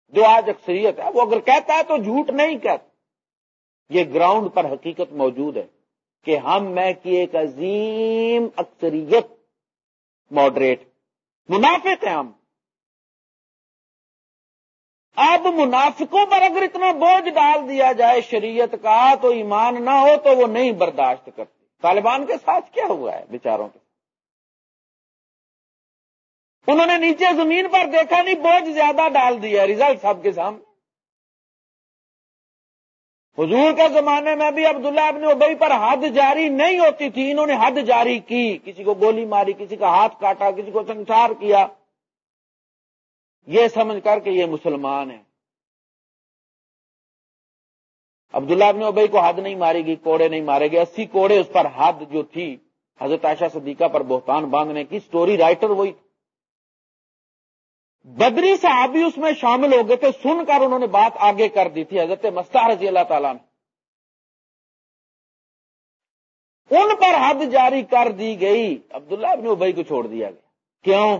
جو آج اکثریت ہے، وہ اگر کہتا ہے تو جھوٹ نہیں کہتا۔ یہ گراؤنڈ پر حقیقت موجود ہے کہ ہم میں کی ایک عظیم اکثریت ماڈریٹ منافق ہیں ہم۔ اب منافقوں پر اگر اتنا بوجھ ڈال دیا جائے شریعت کا تو ایمان نہ ہو تو وہ نہیں برداشت کرتے۔ طالبان کے ساتھ کیا ہوا ہے بیچاروں کے انہوں نے نیچے زمین پر دیکھا نہیں، بوجھ زیادہ ڈال دیا ریزلٹ سب کے سامنے۔ حضور کے زمانے میں بھی عبداللہ ابن ابئی پر حد جاری نہیں ہوتی تھی، انہوں نے حد جاری کی، کسی کو گولی ماری، کسی کا ہاتھ کاٹا، کسی کو سنسار کیا۔ یہ سمجھ کر کے یہ مسلمان ہیں۔ عبداللہ ابن ابئی کو حد نہیں مارے گی کوڑے نہیں مارے گی اسی کوڑے اس پر حد جو تھی، حضرت عائشہ صدیقہ پر بہتان باندھنے کی سٹوری رائٹر وہی تھی بدری صحابی اس میں شامل ہو گئے تھے، سن کر انہوں نے بات آگے کر دی تھی، حضرت مستہ رضی اللہ تعالیٰ نے ان پر حد جاری کر دی گئی۔ عبداللہ ابن ابئی کو چھوڑ دیا گیا۔ کیوں؟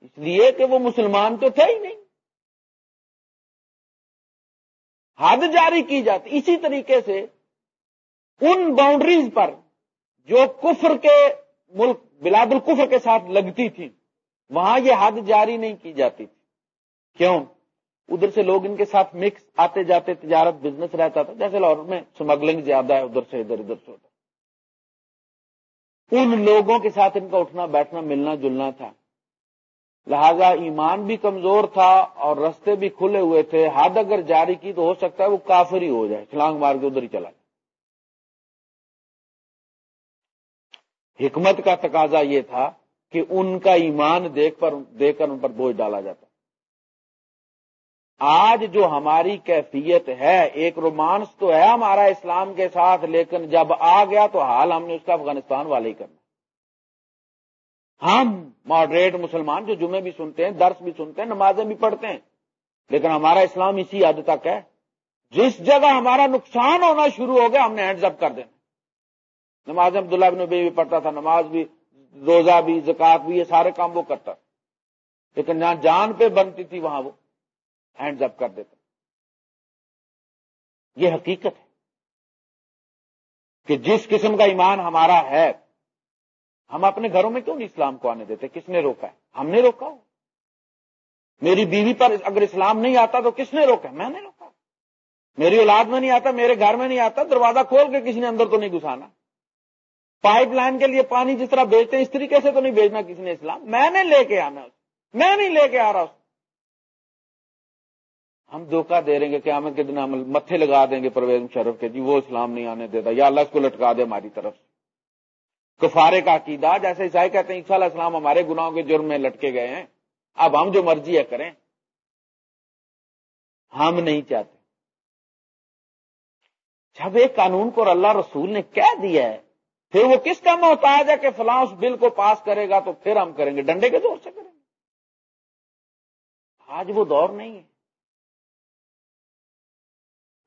اس لیے کہ وہ مسلمان تو تھے ہی نہیں۔ حد جاری کی جاتی۔ اسی طریقے سے ان باؤنڈریز پر جو کفر کے ملک، بلاد الکفر کے ساتھ لگتی تھی وہاں یہ حد جاری نہیں کی جاتی تھی۔ کیوں؟ ادھر سے لوگ ان کے ساتھ مکس آتے جاتے، تجارت بزنس رہتا تھا، جیسے لاہور میں اسمگلنگ زیادہ ہے، ادھر سے ادھر ادھر سے ادھر۔ ان لوگوں کے ساتھ ان کا اٹھنا، بیٹھنا، ملنا، جلنا تھا۔ لہذا ایمان بھی کمزور تھا اور رستے بھی کھلے ہوئے تھے۔ حد اگر جاری کی تو ہو سکتا ہے وہ کافر ہی ہو جائے، چھلانگ مار کے ادھر ہی چلا جائے۔ حکمت کا تقاضا یہ تھا کہ ان کا ایمان دیکھ پر دیکھ کر ان پر بوجھ ڈالا جاتا آج جو ہماری کیفیت ہے، ایک رومانس تو ہے ہمارا اسلام کے ساتھ، لیکن جب آ گیا تو حال ہم نے اس کا افغانستان والے ہی کرنا۔ ہم ماڈریٹ مسلمان جو جمعے بھی سنتے ہیں، درس بھی سنتے ہیں، نمازیں بھی پڑھتے ہیں، لیکن ہمارا اسلام اسی حد تک ہے۔ جس جگہ ہمارا نقصان ہونا شروع ہو گیا، ہم نے ہینڈز اپ کر دینا۔ نماز عبداللہ بن بھی پڑھتا تھا، نماز بھی روزہ بھی، زکات بھی، یہ سارے کام وہ کرتا۔ لیکن جہاں جان پہ بنتی تھی، وہاں وہ ہینڈز اپ کر دیتا۔ یہ حقیقت ہے کہ جس قسم کا ایمان ہمارا ہے، ہم اپنے گھروں میں کیوں نہیں اسلام کو آنے دیتے؟ کس نے روکا ہے؟ ہم نے روکا ہو۔ میری بیوی پر اگر اسلام نہیں آتا تو کس نے روکا میں نے روکا۔ میری اولاد میں نہیں آتا، میرے گھر میں نہیں آتا، دروازہ کھول کے کسی نے اندر تو نہیں گھسانا۔ پائپ لائن کے لیے پانی جس طرح بیچتے ہیں، اس طریقے سے تو نہیں بھیجنا کسی نے اسلام۔ میں نے لے کے آنا میں نہیں لے کے آ رہا اس ہم دھوکہ دے رہیں گے کہ ہمیں کتنا متھے لگا دیں گے پرویز مشرف کے۔ جی وہ اسلام نہیں آنے دیتا۔ یا اللہ اس کو لٹکا دے ہماری طرف سے۔ کفارے کا عقیدہ، جیسے عیسائی کہتے ہیں علیہ السلام ہمارے گناہوں کے جرم میں لٹکے گئے ہیں۔ اب ہم جو مرضی ہے کریں۔ ہم نہیں چاہتے۔ جب ایک قانون کو اللہ رسول نے کہہ دیا ہے پھر وہ کس کا محتاج ہے کہ فلاں اس بل کو پاس کرے گا تو پھر ہم کریں گے؟ ڈنڈے کے دور سے کریں گے۔ آج وہ دور نہیں ہے۔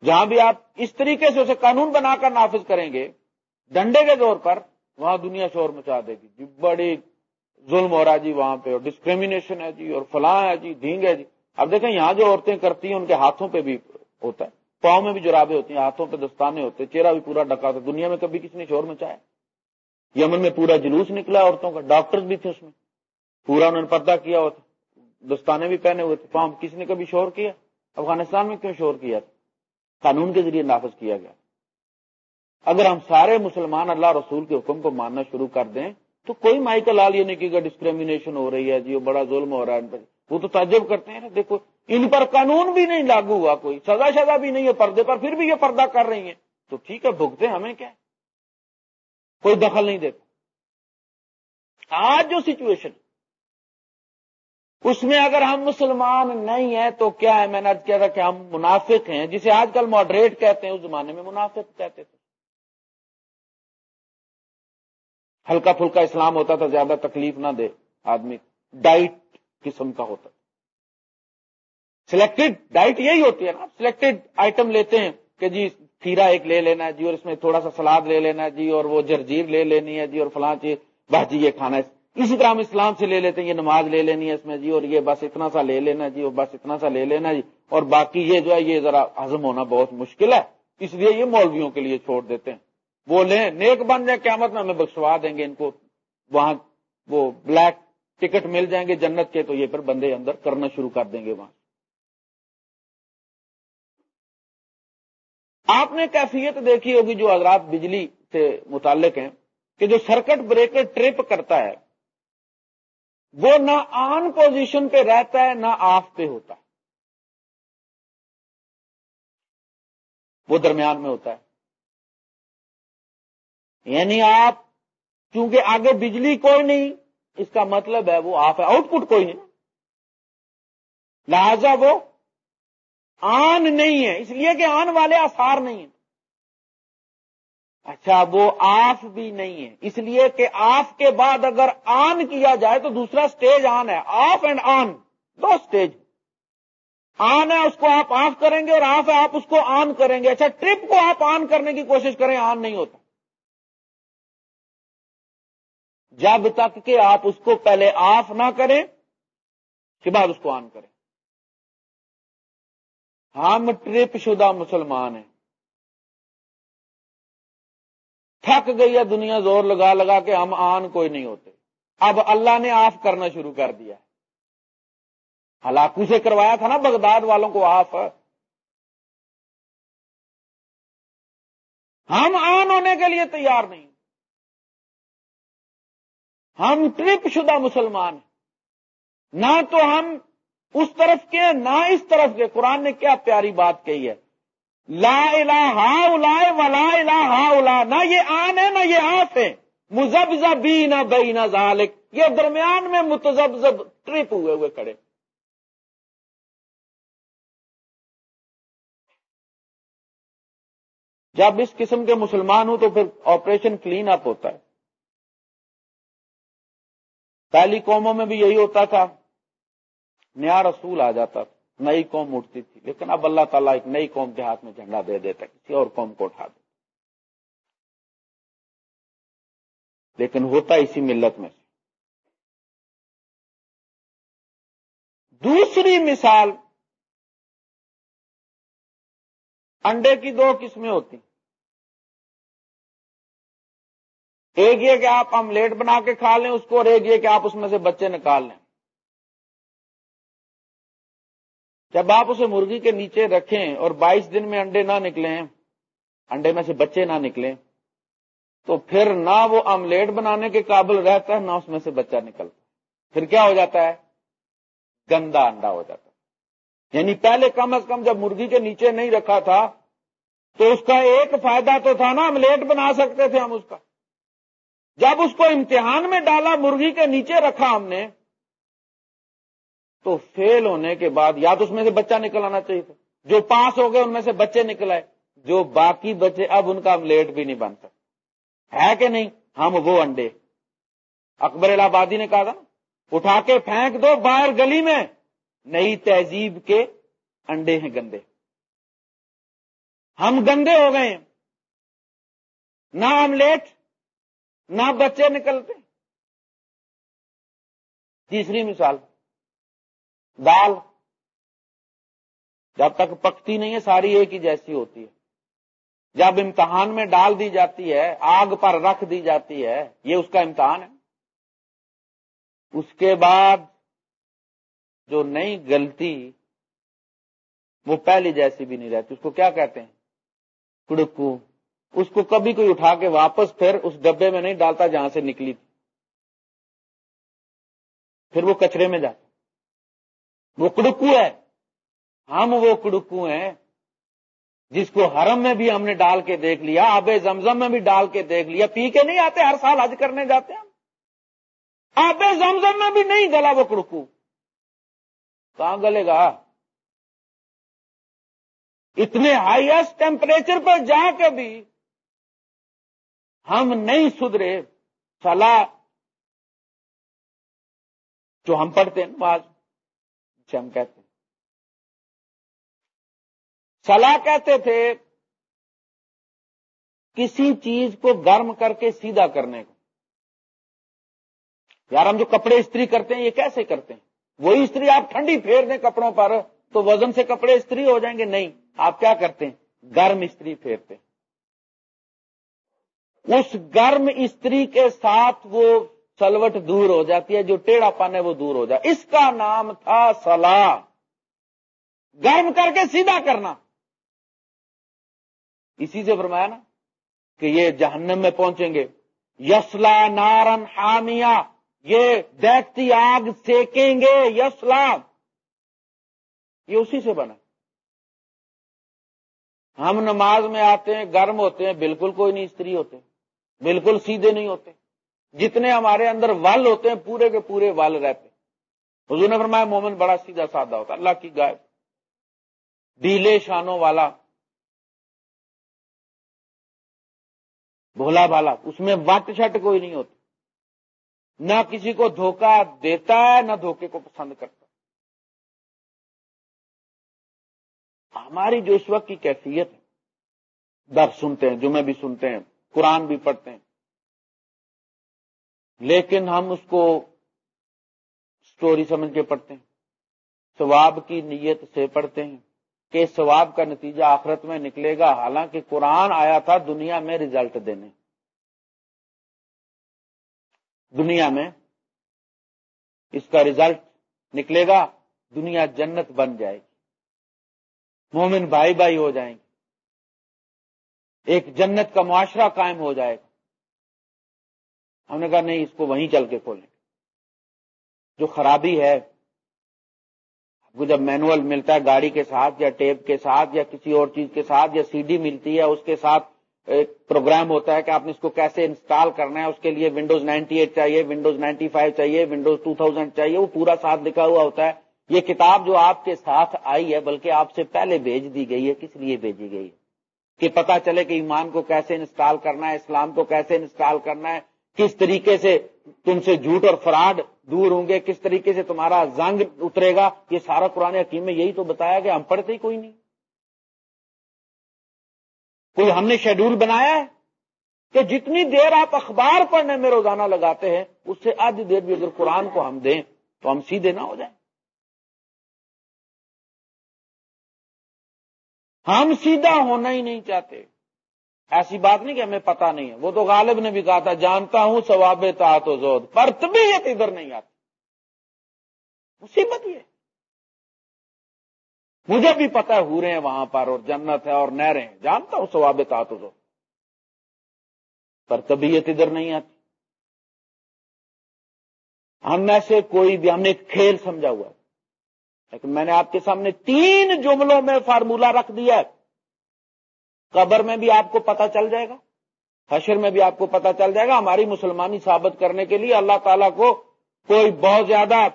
جہاں بھی آپ اس طریقے سے اسے قانون بنا کر نافذ کریں گے، ڈنڈے کے دور پر وہاں دنیا شور مچا دے گی۔ جی بڑی ظلم ہو رہا جی وہاں پہ، اور ڈسکریمنیشن ہے جی اور فلاں ہے جی دھینگ ہے جی۔ اب دیکھیں، یہاں جو عورتیں کرتی ہیں، ان کے ہاتھوں پہ بھی ہوتا ہے۔ پاؤں میں بھی جرابے ہوتی ہیں، ہاتھوں پہ دستانے ہوتے ہیں، چہرہ بھی پورا ڈکا ہوتا ہے، دنیا میں کبھی کسی نے شور مچایا۔ یمن میں پورا جلوس نکلا، عورتوں کا ڈاکٹر بھی تھے اس میں۔ پورا انہوں نے پردہ کیا ہوتا دستانے بھی پہنے ہوئے تھے۔ پاؤں کسی نے کبھی شور کیا؟ افغانستان میں کیوں شور کیا تھا؟ قانون کے ذریعے نافذ کیا گیا۔ اگر ہم سارے مسلمان اللہ رسول کے حکم کو ماننا شروع کر دیں، تو کوئی مائی کا لال یہ نہیں کہ ڈسکریمنیشن ہو رہی ہے جی وہ بڑا ظلم ہو رہا ہے۔ وہ تو تعجب کرتے ہیں دیکھو، ان پر قانون بھی نہیں لاگو ہوا، کوئی سزا شزا بھی نہیں ہے، پردے پر پھر بھی یہ پردہ کر رہی ہیں۔ تو ٹھیک ہے، بھگتے ہمیں کیا؟ کوئی دخل نہیں دیتا۔ آج جو سچویشن اس میں اگر ہم مسلمان نہیں ہیں تو کیا ہے؟ میں نے کیا تھا کہ ہم منافق ہیں، جسے آج کل ماڈریٹ کہتے ہیں، اس زمانے میں منافق کہتے تھے۔ ہلکا پھلکا اسلام ہوتا تھا، زیادہ تکلیف نہ دے آدمی۔ ڈائٹ قسم کا ہوتا سلیکٹڈ ڈائٹ یہی ہوتی ہے نا۔ سلیکٹڈ آئٹم لیتے ہیں۔ کہ جی کھیرا ایک لے لینا ہے جی اور اس میں تھوڑا سا سلاد لے لینا ہے جی اور وہ جرجیر لے لینی ہے جی اور فلاں چیز بھاجی یہ کھانا ہے۔ اسی طرح ہم اسلام سے لے لیتے ہیں، یہ نماز لے لینی ہے اس میں جی اور یہ بس اتنا سا لے لینا جی اور بس اتنا سا لے لینا جی۔ اور باقی یہ جو ہے، یہ ذرا ہزم ہونا بہت مشکل ہے۔ اس لیے یہ مولویوں کے لیے چھوڑ دیتے ہیں۔ وہ لیں، نیک بن جائیں، قیامت میں ہمیں بخشوا دیں گے ان کو۔ وہاں وہ بلیک ٹکٹ مل جائیں گے جنت کے، تو یہ پھر بندے اندر کرنا شروع کر دیں گے وہاں۔ آپ نے کیفیت دیکھی ہوگی جو حضرات بجلی سے متعلق ہیں کہ جو سرکٹ بریکر ٹرپ کرتا ہے، وہ نہ آن پوزیشن پہ رہتا ہے، نہ آف پہ ہوتا ہے۔ وہ درمیان میں ہوتا ہے۔ یعنی آپ، چونکہ آگے بجلی کوئی نہیں، اس کا مطلب ہے وہ آپ آؤٹ پٹ کوئی نہیں۔ لہذا وہ آن نہیں ہے، اس لیے کہ آن والے آسار نہیں ہیں۔ اچھا وہ آف بھی نہیں ہے۔ اس لیے کہ آف کے بعد اگر آن کیا جائے تو دوسرا سٹیج آن ہے۔ آف اینڈ آن، دو سٹیج آن ہے، اس کو آپ آف کریں گے اور آف ہے، آپ اس کو آن کریں گے۔ اچھا ٹرپ کو آپ آن کرنے کی کوشش کریں، آن نہیں ہوتا۔ جب تک کہ آپ اس کو پہلے آف نہ کریں، کے بعد اس کو آن کریں۔ ہاں ہم ٹرپ شدہ مسلمان ہیں۔ تھک گئی ہے دنیا، زور لگا لگا کے ہم آن کوئی نہیں ہوتے۔ اب اللہ نے آف کرنا شروع کر دیا۔ ہلاکو سے کروایا تھا نا بغداد والوں کو آف۔ ہم آن ہونے کے لیے تیار نہیں۔ ہم ٹرپ شدہ مسلمان ہیں۔ نہ تو ہم اس طرف کے، نہ اس طرف کے۔ قرآن نے کیا پیاری بات کہی ہے۔ لا الہ الا ولا الہ الا نہ یہ آن ہے، نہ یہ آف ہے۔ مزب بی نہ نہ ذالک۔ یہ درمیان میں متزب ٹرپ ہوئے ہوئے کھڑے۔ جب اس قسم کے مسلمان ہوں تو پھر آپریشن کلین اپ ہوتا ہے۔ پہلی قوموں میں بھی یہی ہوتا تھا۔ نیا رسول آ جاتا تھا، نئی قوم اٹھتی تھی، لیکن اب اللہ تعالیٰ ایک نئی قوم کے ہاتھ میں جھنڈا دے دیتا کسی اور قوم کو اٹھا دے۔ لیکن ہوتا اسی ملت میں سے۔ دوسری مثال، انڈے کی دو قسمیں ہوتی۔ ایک یہ کہ آپ آملیٹ بنا کے کھا لیں اس کو، اور ایک یہ کہ آپ اس میں سے بچے نکال لیں۔ جب آپ اسے مرغی کے نیچے رکھیں اور بائیس دن میں انڈے نہ نکلیں، انڈے میں سے بچے نہ نکلیں، تو پھر نہ وہ آملیٹ بنانے کے قابل رہتا ہے، نہ اس میں سے بچہ نکلتا پھر کیا ہو جاتا ہے؟ گندا انڈا ہو جاتا ہے۔ یعنی پہلے کم از کم جب مرغی کے نیچے نہیں رکھا تھا، تو اس کا ایک فائدہ تو تھا نا، آملیٹ بنا سکتے تھے ہم اس کا۔ جب اس کو امتحان میں ڈالا، مرغی کے نیچے رکھا ہم نے تو فیل ہونے کے بعد یا تو اس میں سے بچہ نکل آنا چاہیے تھا۔ جو پاس ہو گئے ان میں سے بچے نکل آئے۔ جو باقی بچے اب ان کا لیٹ بھی نہیں بن سکتا ہے کہ نہیں؟ ہم وہ انڈے۔ اکبر الہ آبادی نے کہا تھا اٹھا کے پھینک دو باہر گلی میں۔ نئی تہذیب کے انڈے ہیں گندے۔ ہم گندے ہو گئے نہ آملیٹ نہ بچے نکلتے۔ تیسری مثال۔ دال۔ جب تک پکتی نہیں ہے، ساری ایک ہی جیسی ہوتی ہے۔ جب امتحان میں ڈال دی جاتی ہے، آگ پر رکھ دی جاتی ہے، یہ اس کا امتحان ہے۔ اس کے بعد جو نئی غلطی، وہ پہلی جیسی بھی نہیں رہتی۔ اس کو کیا کہتے ہیں؟ کڑکو۔ اس کو کبھی کوئی اٹھا کے واپس پھر اس ڈبے میں نہیں ڈالتا جہاں سے نکلی تھی۔ پھر وہ کچرے میں جاتا۔ وہ کڑکو ہے۔ ہم وہ کڑکو ہیں جس کو حرم میں بھی ہم نے ڈال کے دیکھ لیا، آب زمزم میں بھی ڈال کے دیکھ لیا۔ پی کے نہیں آتے، ہر سال حج کرنے جاتے ہیں آب زمزم میں بھی نہیں گلا وہ کڑکو۔ کہاں گلے گا؟ اتنے ہائیسٹ ٹیمپریچر پر جا کے بھی ہم نہیں سدھرے۔ سلا جو ہم پڑھتے ہیں بعض ہم کہتے ہیں۔ سلا کہتے تھے کسی چیز کو گرم کر کے سیدھا کرنے کو۔ یار، ہم جو کپڑے استری کرتے ہیں، یہ کیسے کرتے ہیں؟ وہی استری آپ ٹھنڈی پھیر دیں کپڑوں پر تو وزن سے کپڑے استری ہو جائیں گے۔ نہیں، آپ کیا کرتے ہیں؟ گرم استری پھیرتے اس گرم استری کے ساتھ وہ سلوٹ دور ہو جاتی ہے، جو ٹیڑھا پن ہے وہ دور ہو جائے اس کا نام تھا سلا گرم کر کے سیدھا کرنا۔ اسی سے فرمایا نا کہ یہ جہنم میں پہنچیں گے۔ یسلا نارن حامیا یہ دیکھتی آگ سیکیں گے یسلا یہ اسی سے بنا۔ ہم نماز میں آتے ہیں، گرم ہوتے ہیں، بالکل کوئی نہیں، استری ہوتے بالکل سیدھے نہیں ہوتے۔ جتنے ہمارے اندر ول ہوتے ہیں، پورے کے پورے ول رہتے حضور نے فرمایا، مومن بڑا سیدھا سادہ ہوتا اللہ کی گائے۔ ڈھیلے شانوں والا، بھولا بھالا، اس میں وٹ شٹ کوئی نہیں ہوتی۔ نہ کسی کو دھوکہ دیتا ہے، نہ دھوکے کو پسند کرتا۔ ہماری جو اس وقت کی کیفیت ہے در سنتے ہیں، جمعے بھی سنتے ہیں، قرآن بھی پڑھتے ہیں۔ لیکن ہم اس کو سٹوری سمجھ کے پڑھتے ہیں۔ ثواب کی نیت سے پڑھتے ہیں کہ ثواب کا نتیجہ آخرت میں نکلے گا۔ حالانکہ قرآن آیا تھا دنیا میں ریزلٹ دینے۔ دنیا میں اس کا ریزلٹ نکلے گا، دنیا جنت بن جائے گی۔ مومن بھائی بھائی ہو جائیں گے۔ ایک جنت کا معاشرہ قائم ہو جائے گا۔ ہم نے کہا نہیں، اس کو وہیں چل کے کھولیں۔ جو خرابی ہے وہ جب مینوئل ملتا ہے، گاڑی کے ساتھ یا ٹیپ کے ساتھ یا کسی اور چیز کے ساتھ یا سی ڈی ملتی ہے، اس کے ساتھ ایک پروگرام ہوتا ہے کہ آپ نے اس کو کیسے انسٹال کرنا ہے، اس کے لیے ونڈوز نائنٹی ایٹ چاہیے ونڈوز نائنٹی فائیو چاہیے ونڈوز ٹو تھاؤزینڈ چاہیے، وہ پورا ساتھ لکھا ہوا ہوتا ہے۔ یہ کتاب جو آپ کے ساتھ آئی ہے، بلکہ آپ سے پہلے بھیج دی گئی ہے، کس لیے بھیجی گئی ہے؟ کہ پتا چلے کہ ایمان کو کیسے انسٹال کرنا ہے، اسلام کو کیسے انسٹال کرنا ہے کس طریقے سے تم سے جھوٹ اور فراڈ دور ہوں گے، کس طریقے سے تمہارا زنگ اترے گا، یہ سارا قرآن حکیم میں یہی تو بتایا کہ ہم پڑھتے ہی کوئی نہیں۔ کوئی ہم نے شیڈول بنایا ہے کہ جتنی دیر آپ اخبار پڑھنے میں روزانہ لگاتے ہیں، اس سے آدھی دیر بھی اگر قرآن کو ہم دیں تو ہم سیدھے نہ ہو جائیں۔ ہم سیدھا ہونا ہی نہیں چاہتے۔ ایسی بات نہیں کہ ہمیں پتا نہیں ہے۔ وہ تو غالب نے بھی کہا تھا، جانتا ہوں ثواب تا تو زود پر طبیعت ادھر نہیں آتی۔ مصیبت یہ مجھے بھی پتا ہو رہے ہیں وہاں پر اور جنت ہے اور نہریں ہیں۔ جانتا ہوں ثواب تا تو زود پر طبیعت ادھر نہیں آتی۔ ہم میں سے کوئی بھی، ہم نے ایک کھیل سمجھا ہوا ہے۔ لیکن میں نے آپ کے سامنے تین جملوں میں فارمولا رکھ دیا ہے۔ قبر میں بھی آپ کو پتا چل جائے گا، حشر میں بھی آپ کو پتا چل جائے گا، ہماری مسلمانی ثابت کرنے کے لیے اللہ تعالیٰ کو کوئی بہت زیادہ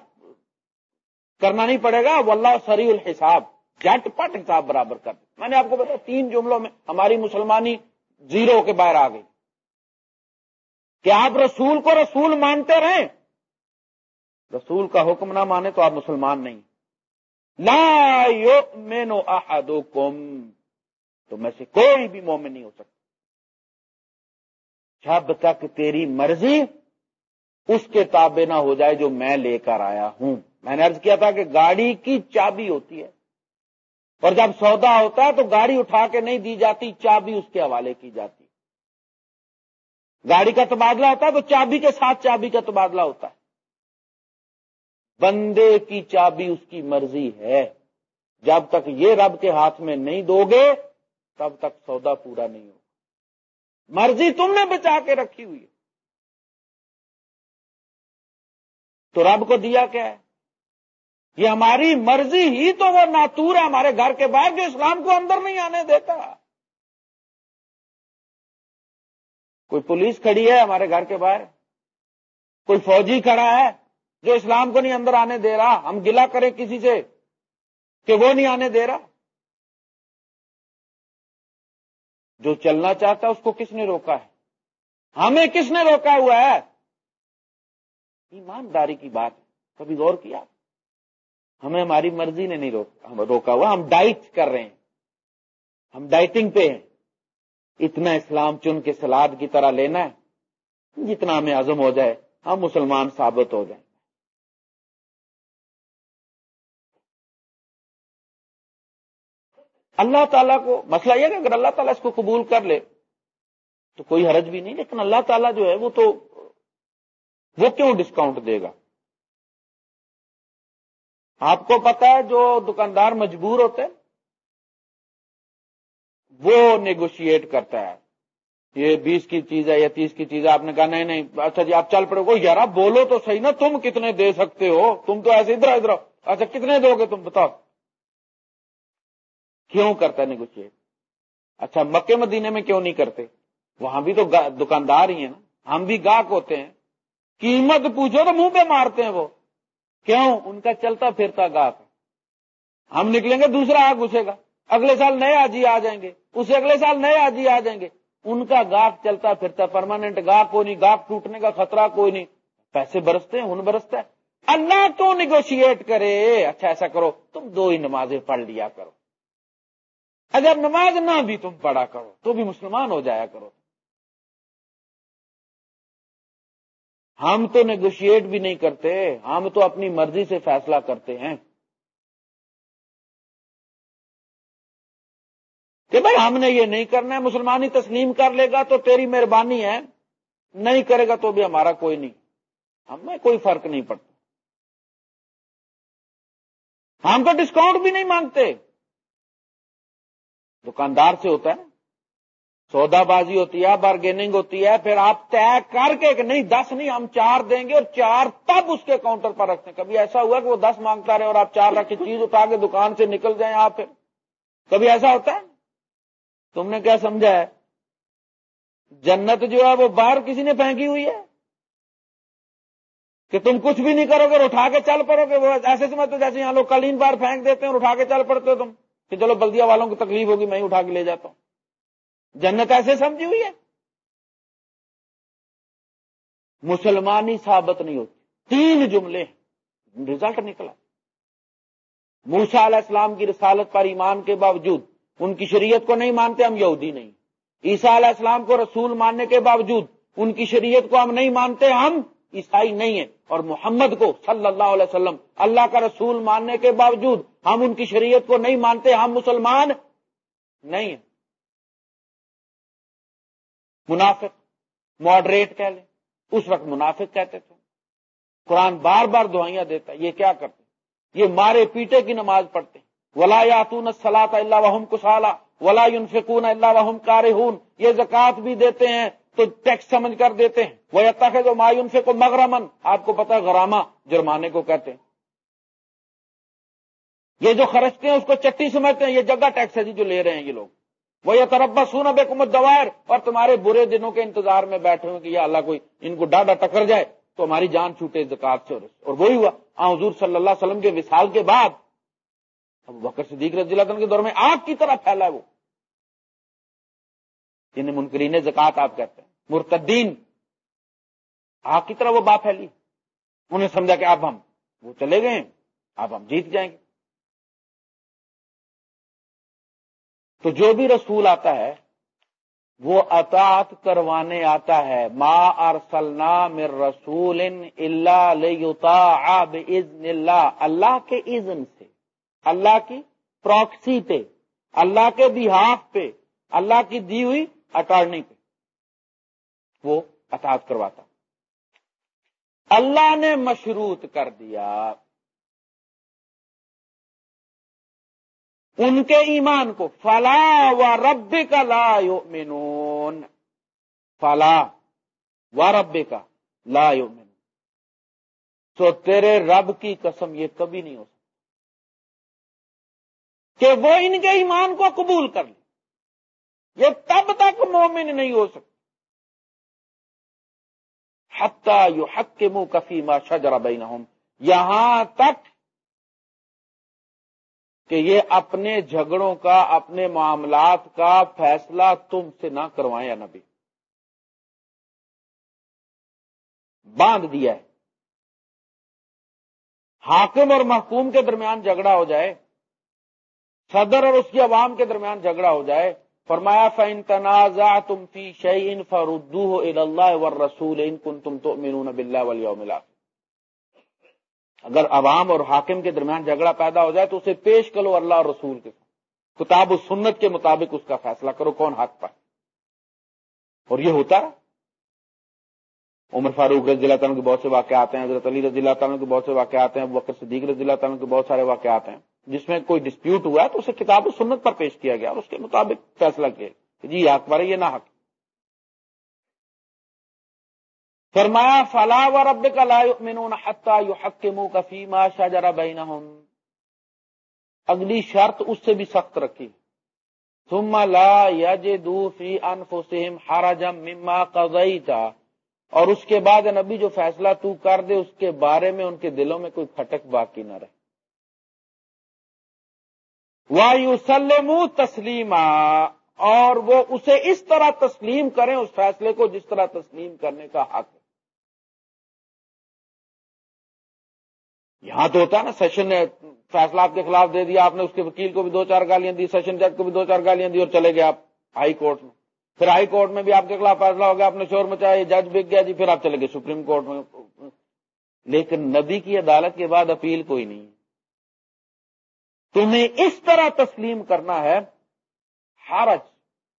کرنا نہیں پڑے گا وہ اللہ سری الحساب جٹ پٹ حساب برابر کر میں نے آپ کو بتایا، تین جملوں میں ہماری مسلمانی زیرو کے باہر آ گئی۔ کہ آپ رسول کو رسول مانتے رہیں، رسول کا حکم نہ مانے تو آپ مسلمان نہیں۔ لا یؤمن احدکم۔ تو میں سے کوئی بھی مومن نہیں ہو سکتا۔ جب تک تیری مرضی اس کے تابع نہ ہو جائے جو میں لے کر آیا ہوں۔ میں نے ارض کیا تھا کہ گاڑی کی چابی ہوتی ہے۔ اور جب سودا ہوتا ہے تو گاڑی اٹھا کے نہیں دی جاتی، چابی اس کے حوالے کی جاتی۔ گاڑی کا تبادلہ ہوتا ہے تو چابی کے ساتھ چابی کا تبادلہ ہوتا ہے۔ بندے کی چابی اس کی مرضی ہے۔ جب تک یہ رب کے ہاتھ میں نہیں دو گے تب تک سودا پورا نہیں ہوگا۔ مرضی تم نے بچا کے رکھی ہوئی ہے۔ تو رب کو دیا کیا ہے؟ یہ ہماری مرضی ہی تو وہ ناتور ہے ہمارے گھر کے باہر جو اسلام کو اندر نہیں آنے دیتا۔ کوئی پولیس کھڑی ہے ہمارے گھر کے باہر؟ کوئی فوجی کھڑا ہے جو اسلام کو نہیں اندر آنے دے رہا؟ ہم گلا کریں کسی سے کہ وہ نہیں آنے دے رہا؟ جو چلنا چاہتا ہے اس کو کس نے روکا ہے؟ ہمیں کس نے روکا ہوا ہے؟ ایمانداری کی بات کبھی غور کیا؟ ہمیں ہماری مرضی نے نہیں روکا ہوا، ہم ڈائٹ کر رہے ہیں۔ ہم ڈائٹنگ پہ ہیں۔ اتنا اسلام چن کے سلاد کی طرح لینا ہے۔ جتنا ہمیں عزم ہو جائے، ہم مسلمان ثابت ہو جائیں۔ اللہ تعالیٰ کو مسئلہ یہ کہ اگر اللہ تعالیٰ اس کو قبول کر لے، تو کوئی حرج بھی نہیں، لیکن اللہ تعالیٰ جو ہے وہ تو وہ کیوں ڈسکاؤنٹ دے گا؟ آپ کو پتا ہے جو دکاندار مجبور ہوتے ہیں، وہ نیگوشیٹ کرتا ہے۔ یہ بیس کی چیز ہے یا تیس کی چیز ہے، آپ نے کہا نہیں نہیں اچھا جی آپ چل پڑے گو یار بولو تو صحیح نا، تم کتنے دے سکتے ہو؟ تم تو ایسے ادھر ادھر اچھا کتنے دو گے تم؟ بتاؤ۔ کیوں کرتا نیگوشیٹ اچھا مکے مدینے میں کیوں نہیں کرتے؟ وہاں بھی تو دکاندار ہی ہیں نا۔ ہم بھی گاہک ہوتے ہیں۔ قیمت پوچھو تو منہ پہ مارتے ہیں وہ۔ کیوں؟ ان کا چلتا پھرتا گاہک ہم نکلیں گے، دوسرا آگ گھسے گا۔ اگلے سال نئے آجی آ جائیں گے۔ اسے اگلے سال نئے آجی آ جائیں گے۔ ان کا گاہک چلتا پھرتا پرماننٹ گاہک کوئی نہیں، گاہک ٹوٹنے کا خطرہ کوئی نہیں۔ پیسے برستے ہیں ان برستا ہے۔ اللہ تو نیگوشیٹ کرے؟ اچھا ایسا کرو، تم دو ہی نمازیں پڑھ لیا کرو۔ اگر نماز نہ بھی تم پڑھا کرو، تو بھی مسلمان ہو جایا کرو۔ ہم تو نیگوشیٹ بھی نہیں کرتے، ہم تو اپنی مرضی سے فیصلہ کرتے ہیں۔ کہ بھائی ہم نے یہ نہیں کرنا ہے، مسلمانی تسلیم کر لے گا تو تیری مہربانی ہے، نہیں کرے گا تو بھی ہمارا کوئی نہیں۔ ہمیں کوئی فرق نہیں پڑتا۔ ہم تو ڈسکاؤنٹ بھی نہیں مانگتے۔ دکاندار سے ہوتا ہے سودا بازی ہوتی ہے بارگیننگ ہوتی ہے، پھر آپ طے کر کے کہ نہیں، دس نہیں، ہم چار دیں گے اور چار تب اس کے کاؤنٹر پر رکھتے ہیں۔ کبھی ایسا ہوا کہ وہ دس مانگتا رہے اور آپ چار رکھ کے چیز اٹھا کے دکان سے نکل جائیں آپ پھر۔ کبھی ایسا ہوتا ہے؟ تم نے کیا سمجھا ہے؟ جنت جو ہے وہ باہر کسی نے پھینکی ہوئی ہے۔ کہ تم کچھ بھی نہیں کرو گے اٹھا کے چل پڑو گے۔ وہ ایسے سمجھتے جیسے یہاں لوگ کلین بار پھینک دیتے ہیں اور اٹھا کے چل پڑتے ہو تم۔ کہ چلو بلدیا والوں کو تکلیف ہوگی، میں اٹھا کے لے جاتا ہوں۔ جنت ایسے سمجھی ہوئی ہے؟ مسلمانی ثابت نہیں ہوتی۔ تین جملے رزلٹ نکلا۔ موسا علیہ السلام کی رسالت پر ایمان کے باوجود ان کی شریعت کو نہیں مانتے، ہم یہودی نہیں۔ عیسیٰ علیہ السلام کو رسول ماننے کے باوجود ان کی شریعت کو ہم نہیں مانتے، ہم عیسائی نہیں ہیں اور محمد کو صلی اللہ علیہ وسلم اللہ کا رسول ماننے کے باوجود ہم ان کی شریعت کو نہیں مانتے، ہم مسلمان نہیں ہیں۔ منافق ماڈریٹ کہہ لیں۔ اس وقت منافق کہتے تھے۔ قرآن بار بار دعائیاں دیتا ہے، یہ کیا کرتے یہ مارے پیٹے کی نماز پڑھتے ولا یاتون سلاط اللہ وحم کسالا ولا فکون اللہ وحم کار یہ زکات بھی دیتے ہیں تو ٹیکس سمجھ کر دیتے ہیں۔ وہ تک ہے جو سے کو مغرمن آپ کو پتا غرامہ جرمانے کو کہتے ہیں۔ یہ جو خرچتے ہیں اس کو چٹی سمجھتے ہیں۔ یہ جگہ ٹیکس ہے جی جو لے رہے ہیں یہ لوگ۔ وہ یہ تربا سونا بے کمت دوائر اور تمہارے برے دنوں کے انتظار میں بیٹھے ہوئے کہ یا اللہ کوئی ان کو ڈاڈا ٹکر جائے تو ہماری جان چھوٹے زکات سے اور وہی ہوا۔ حضور صلی اللہ علیہ وسلم کے وصال کے بعد اب بکر صدیق رضی اللہ کے دور میں آگ کی طرح پھیلا ہے وہ۔ جنہیں منکرین زکات آپ کہتے ہیں۔ مرتدین۔ آگ کی طرح وہ بات پھیلی انہیں سمجھا کہ اب ہم وہ چلے گئے اب ہم جیت جائیں گے۔ تو جو بھی رسول آتا ہے، وہ اطاعت کروانے آتا ہے۔ ما ارسلنا من رسول اللہ۔ اللہ کے اذن سے، اللہ کی پروکسی پہ، اللہ کے بحاف پہ، اللہ کی دی ہوئی اٹارنی پہ۔ وہ اطاعت کرواتا۔ اللہ نے مشروط کر دیا۔ ان کے ایمان کو فلا و رب کا لا یؤمنون۔ فلا و رب کا لا یؤمنون۔ تو تیرے رب کی قسم یہ کبھی نہیں ہو سکتا کہ وہ ان کے ایمان کو قبول کر لے۔ یہ تب تک مومن نہیں ہو سکتا۔ حتہ یو حق کے منہ کفی ماں شجرا بین یہاں تک کہ یہ اپنے جھگڑوں کا، اپنے معاملات کا فیصلہ تم سے نہ کروائیں نبی. باندھ دیا ہے. حاکم اور محکوم کے درمیان جھگڑا ہو جائے، صدر اور اس کی عوام کے درمیان جھگڑا ہو جائے فرمایا فن تنازع تم فی شعین فردو اللہ ور رسول ان کن تم تو مینون اگر عوام اور حاکم کے درمیان جھگڑا پیدا ہو جائے تو اسے پیش کرو اللہ اور رسول کے کتاب و سنت کے مطابق اس کا فیصلہ کرو کون حق پر۔ اور یہ ہوتا عمر فاروق رضی اللہ تعالیٰ کے بہت سے واقعات ہیں، حضرت علی رضی اللہ تعالیٰ کے بہت سے واقعات ہیں وقت صدیق رضی اللہ تعالیٰ کے بہت سارے واقعات ہیں۔ جس میں کوئی ڈسپیوٹ ہوا ہے تو اسے کتاب و سنت پر پیش کیا گیا اور اس کے مطابق فیصلہ کیا کہ جی حق پر ہے، یہ نہ حق فرمایا، فلا و رب کا لا یؤمنون حتی یحکمو کا فیما شجر بینہم اگلی شرط اس سے بھی سخت رکھی۔ ثم لا یجدو فی انفسهم حرجا مما قضیتا اور اس کے بعد نبی جو فیصلہ تو کر دے، اس کے بارے میں ان کے دلوں میں کوئی کھٹک باقی نہ رہے۔ وایوسلمو تسلیما اور وہ اسے اس طرح تسلیم کریں اس فیصلے کو جس طرح تسلیم کرنے کا حق ہے۔ یہاں تو ہوتا ہے نا، سیشن نے فیصلہ آپ کے خلاف دے دیا، آپ نے اس کے وکیل کو بھی دو چار گالیاں دی، سیشن جج کو بھی دو چار گالیاں دی اور چلے گئے آپ ہائی کورٹ میں۔ پھر ہائی کورٹ میں بھی آپ کے خلاف فیصلہ ہو گیا، آپ نے شور مچایا جج بک گیا جی پھر آپ چلے گئے سپریم کورٹ میں۔ لیکن نبی کی عدالت کے بعد اپیل کوئی نہیں ہے۔ تمہیں اس طرح تسلیم کرنا ہے، حرج۔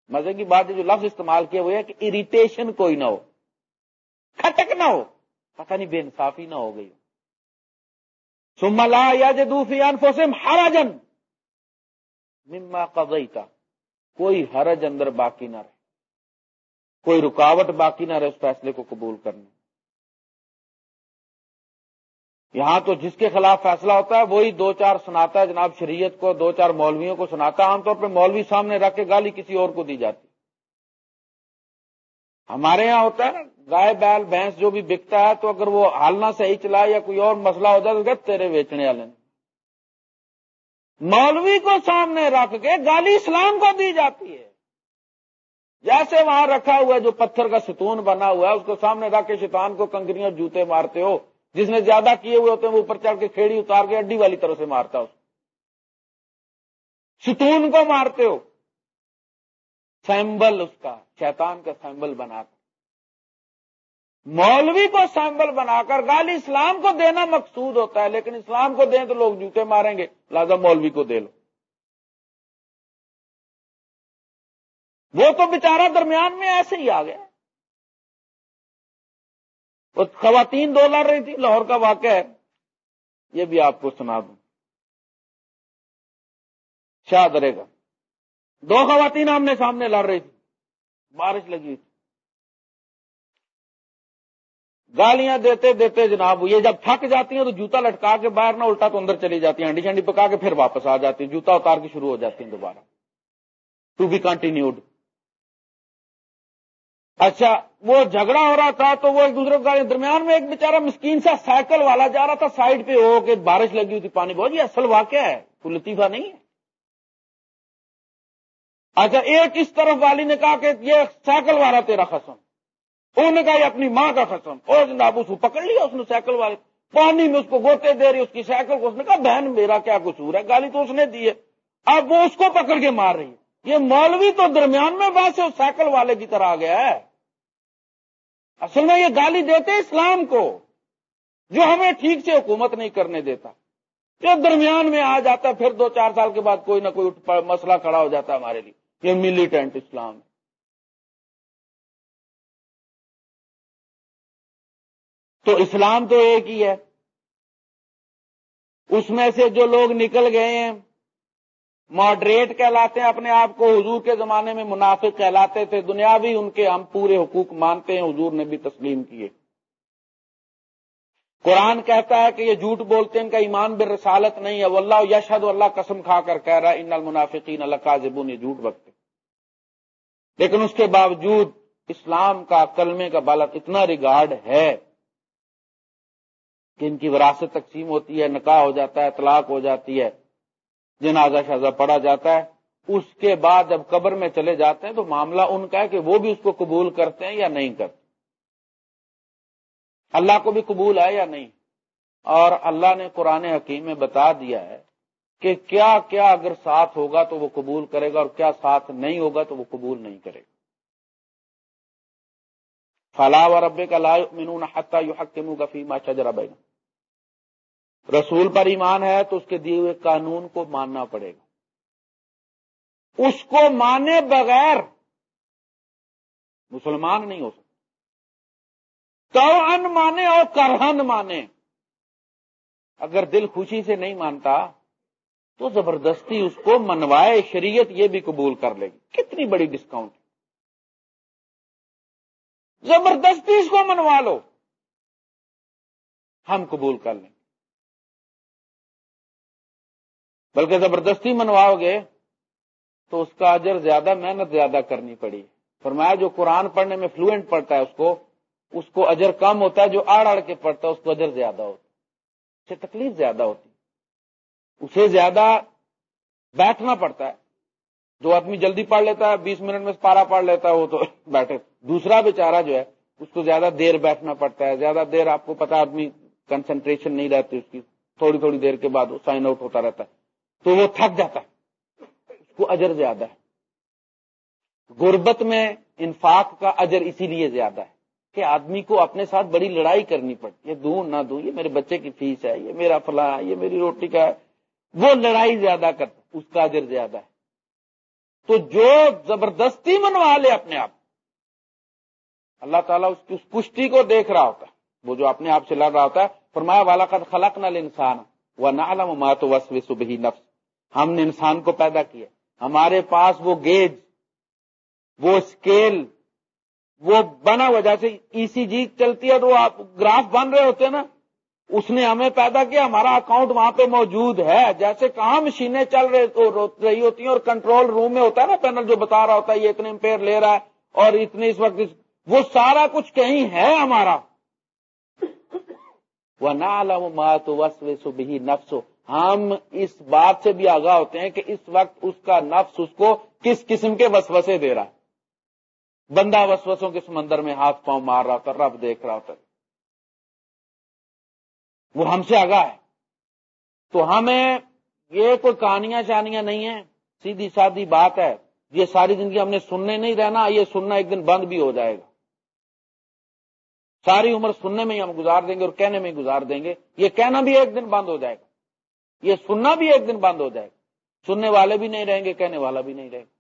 مزے کی بات جو لفظ استعمال کیا وہ ہے کہ اریٹیشن کوئی نہ ہو، کھٹک نہ ہو، پتہ نہیں بے انصافی نہ ہو گئی۔ سملا یا جدوفی انفسم حرجن مما قضیتا کوئی حرج اندر باقی نہ رہے۔ کوئی رکاوٹ باقی نہ رہے اس فیصلے کو قبول کرنے۔ یہاں تو جس کے خلاف فیصلہ ہوتا ہے وہی دو چار سناتا ہے جناب شریعت کو، دو چار مولویوں کو سناتا ہے، عام طور پہ مولوی سامنے رکھ کے گالی کسی اور کو دی جاتی۔ ہمارے یہاں ہوتا ہے نا گائے، بیل، بھینس جو بھی بکتا ہے تو اگر وہ ہالنا صحیح چلا یا کوئی اور مسئلہ ہو جائے تو تیرے بیچنے والے نے۔ مولوی کو سامنے رکھ کے گالی اسلام کو دی جاتی ہے۔ جیسے وہاں رکھا ہوا ہے، جو پتھر کا ستون بنا ہوا ہے، اس کو سامنے رکھ کے شیطان کو کنکریاں جوتے مارتے ہو۔ جس نے زیادہ کیے ہوئے ہوتے ہیں وہ اوپر چڑھ کے کھیڑی اتار کے اڈی والی طرح سے مارتا اس ستون کو مارتے ہو۔ سیمبل اس کا، شیطان کا سیمبل بنا کر۔ مولوی کو سیمبل بنا کر گالی اسلام کو دینا مقصود ہوتا ہے، لیکن اسلام کو دیں تو لوگ جوتے ماریں گے۔ لہٰذا مولوی کو دے لو۔ وہ تو بےچارا درمیان میں ایسے ہی آ گیا۔ وہ خواتین دو لڑ رہی تھی، لاہور کا واقعہ ہے۔ یہ بھی آپ کو سنا دوں۔ شاہ درے گا۔ دو خواتین آمنے سامنے لڑ رہی تھی۔ بارش لگی تھی۔ گالیاں دیتے دیتے جناب، یہ جب تھک جاتی ہیں تو جوتا لٹکا کے باہر نہ الٹا تو اندر چلی جاتی ہیں۔ انڈی شنڈی پکا کے پھر واپس آ جاتی ہیں۔ جوتا اتار کے شروع ہو جاتی ہیں دوبارہ۔ ٹو بی کنٹینیوڈ اچھا وہ جھگڑا ہو رہا تھا تو وہ ایک دوسرے کے درمیان میں ایک بیچارہ مسکین سا سائیکل والا جا رہا تھا سائڈ پہ ہو کے بارش لگی ہوئی تھی، پانی بہت یہ اصل واقعہ ہے، کوئی لطیفہ نہیں ہے۔ اچھا ایک اس طرف والی نے کہا کہ یہ سائیکل والا تیرا خسم انہوں نے کہا یہ اپنی ماں کا خسم اور جناب اس کو پکڑ لیا، اس نے سائیکل والے پانی میں اس کو گوتے دے رہی، اس کی سائیکل کو اس نے کہا، بہن، میرا کیا قصور ہے؟ گالی تو اس نے دی ہے۔ اب وہ اس کو پکڑ کے مار رہی ہے۔ یہ مولوی تو درمیان میں ویسے اس سائیکل والے کی طرح آ گیا ہے۔ اصل میں یہ گالی دیتے اسلام کو، جو ہمیں ٹھیک سے حکومت نہیں کرنے دیتا۔ جو درمیان میں آ جاتا ہے پھر دو چار سال کے بعد کوئی نہ کوئی مسئلہ کھڑا ہو جاتا ہے ہمارے لیے۔ یہ ملیٹنٹ اسلام تو اسلام تو ایک ہی ہے۔ اس میں سے جو لوگ نکل گئے ہیں ماڈریٹ کہلاتے ہیں، اپنے آپ کو حضور کے زمانے میں منافق کہلاتے تھے، دنیاوی ان کے ہم پورے حقوق مانتے ہیں، حضور نے بھی تسلیم کیے۔ قرآن کہتا ہے کہ یہ جھوٹ بولتے ہیں، ان کا ایمان بر رسالت نہیں ہے۔ وہ اللہ یشد اللہ قسم کھا کر کہہ رہا ہے، ان المنافقین اللہ کا یہ جھوٹ بکتے لیکن اس کے باوجود اسلام کا کلمے کا بالت اتنا ریگارڈ ہے کہ ان کی وراثت تقسیم ہوتی ہے، نکاح ہو جاتا ہے، طلاق ہو جاتی ہے۔ جنازہ شازہ پڑا جاتا ہے، اس کے بعد جب قبر میں چلے جاتے ہیں تو معاملہ ان کا ہے کہ وہ بھی اس کو قبول کرتے ہیں یا نہیں کرتے۔ اللہ کو بھی قبول ہے یا نہیں؟ اور اللہ نے قرآن حکیم میں بتا دیا ہے کہ کیا کیا اگر ساتھ ہوگا تو وہ قبول کرے گا اور کیا ساتھ نہیں ہوگا تو وہ قبول نہیں کرے گا۔ فلاح و ربے کا لا مینون حقہ یو حق منہ گفیمہ شجرا بین رسول پر ایمان ہے تو اس کے دیے ہوئے قانون کو ماننا پڑے گا۔ اس کو مانے بغیر مسلمان نہیں ہو سکتا۔ تو ان مانے اور کرہن مانے۔ اگر دل خوشی سے نہیں مانتا تو زبردستی اس کو منوائے شریعت یہ بھی قبول کر لے گی۔ کتنی بڑی ڈسکاؤنٹ زبردستی اس کو منوا لو۔ ہم قبول کر لیں۔ بلکہ زبردستی منواؤ گے تو اس کا اجر زیادہ، محنت زیادہ کرنی پڑی۔ فرمایا، جو قرآن پڑھنے میں فلوئنٹ پڑتا ہے اس کو اس کو اجر کم ہوتا ہے، جو آڑ آڑ کے پڑھتا ہے، اس کو اجر زیادہ ہوتا ہے۔ اسے تکلیف زیادہ ہوتی اسے زیادہ بیٹھنا پڑتا ہے۔ جو آدمی جلدی پڑھ لیتا ہے، بیس منٹ میں پارا پڑھ لیتا ہے، وہ تو بیٹھے۔ دوسرا بیچارہ جو ہے، اس کو زیادہ دیر بیٹھنا پڑتا ہے۔ زیادہ دیر آپ کو پتا، آدمی کنسنٹریشن نہیں رہتی اس کی۔ تھوڑی تھوڑی دیر کے بعد وہ سائن آؤٹ ہوتا رہتا ہے۔ تو وہ تھک جاتا ہے۔ اس کو اجر زیادہ ہے۔ غربت میں انفاق کا اجر اسی لیے زیادہ ہے کہ آدمی کو اپنے ساتھ بڑی لڑائی کرنی پڑتی یہ دوں نہ دوں یہ میرے بچے کی فیس ہے، یہ میرا فلاں ہے، یہ میری روٹی کا ہے۔ وہ لڑائی زیادہ کرتا اس کا اجر زیادہ ہے۔ تو جو زبردستی منوا لے اپنے آپ، اللہ تعالیٰ اس کی اس پشتی کو دیکھ رہا ہوتا ہے۔ وہ جو اپنے آپ سے لڑ رہا ہوتا ہے، فرمایا والا قد خلق نہ انسان وہ نالم مات وس صبح نفس ہم نے انسان کو پیدا کیا۔ ہمارے پاس وہ گیج، وہ اسکیل وہ بنا ہوا، جیسے ای سی جی چلتی ہے تو آپ گراف بن رہے ہوتے ہیں نا۔ اس نے ہمیں پیدا کیا، ہمارا اکاؤنٹ وہاں پہ موجود ہے۔ جیسے کہاں مشینیں چل رہی ہوتی ہیں اور کنٹرول روم میں ہوتا ہے نا پینل جو بتا رہا ہوتا ہے، یہ اتنے امپیئر لے رہا ہے اور اتنے اس وقت وہ سارا کچھ کہیں ہے ہمارا۔ وہ نہ مات وس بھی نفس ہم اس بات سے بھی آگاہ ہوتے ہیں کہ اس وقت اس کا نفس اس کو کس قسم کے وسوسے دے رہا ہے؟ بندہ وسوسوں کے سمندر میں ہاتھ پاؤں مار رہا ہوتا رب دیکھ رہا ہوتا وہ ہم سے آگاہ ہے۔ تو ہمیں یہ کوئی کہانیاں شانیاں نہیں ہیں۔ سیدھی سادی بات ہے۔ یہ ساری زندگی ہم نے سننے نہیں رہنا، یہ سننا ایک دن بند بھی ہو جائے گا۔ ساری عمر سننے میں ہی ہم گزار دیں گے اور کہنے میں ہی گزار دیں گے۔ یہ کہنا بھی ایک دن بند ہو جائے گا۔ یہ سننا بھی ایک دن بند ہو جائے گا۔ سننے والے بھی نہیں رہیں گے، کہنے والا بھی نہیں رہے گا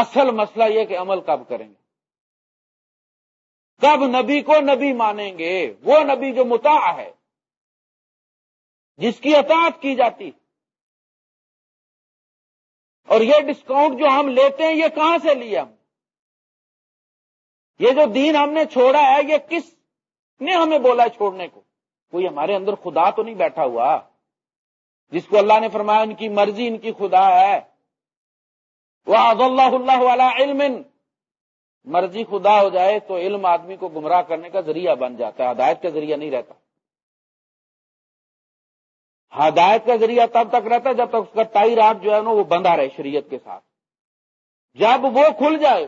اصل مسئلہ یہ کہ عمل کب کریں گے؟ کب نبی کو نبی مانیں گے؟ وہ نبی جو متا ہے، جس کی اطاعت کی جاتی۔ اور یہ ڈسکاؤنٹ جو ہم لیتے ہیں، یہ کہاں سے لیا ہم؟ یہ جو دین ہم نے چھوڑا ہے، یہ کس نے ہمیں بولا ہے چھوڑنے کو؟ کوئی ہمارے اندر خدا تو نہیں بیٹھا ہوا۔ جس کو اللہ نے فرمایا ان کی مرضی، ان کی خدا ہے۔ وہ اللہ اللہ والا علم۔ مرضی خدا ہو جائے تو علم آدمی کو گمراہ کرنے کا ذریعہ بن جاتا ہے، ہدایت کا ذریعہ نہیں رہتا۔ ہدایت کا ذریعہ تب تک رہتا ہے جب تک اس کا ٹائی راٹ جو ہے نا وہ بندھا رہے شریعت کے ساتھ۔ جب وہ کھل جائے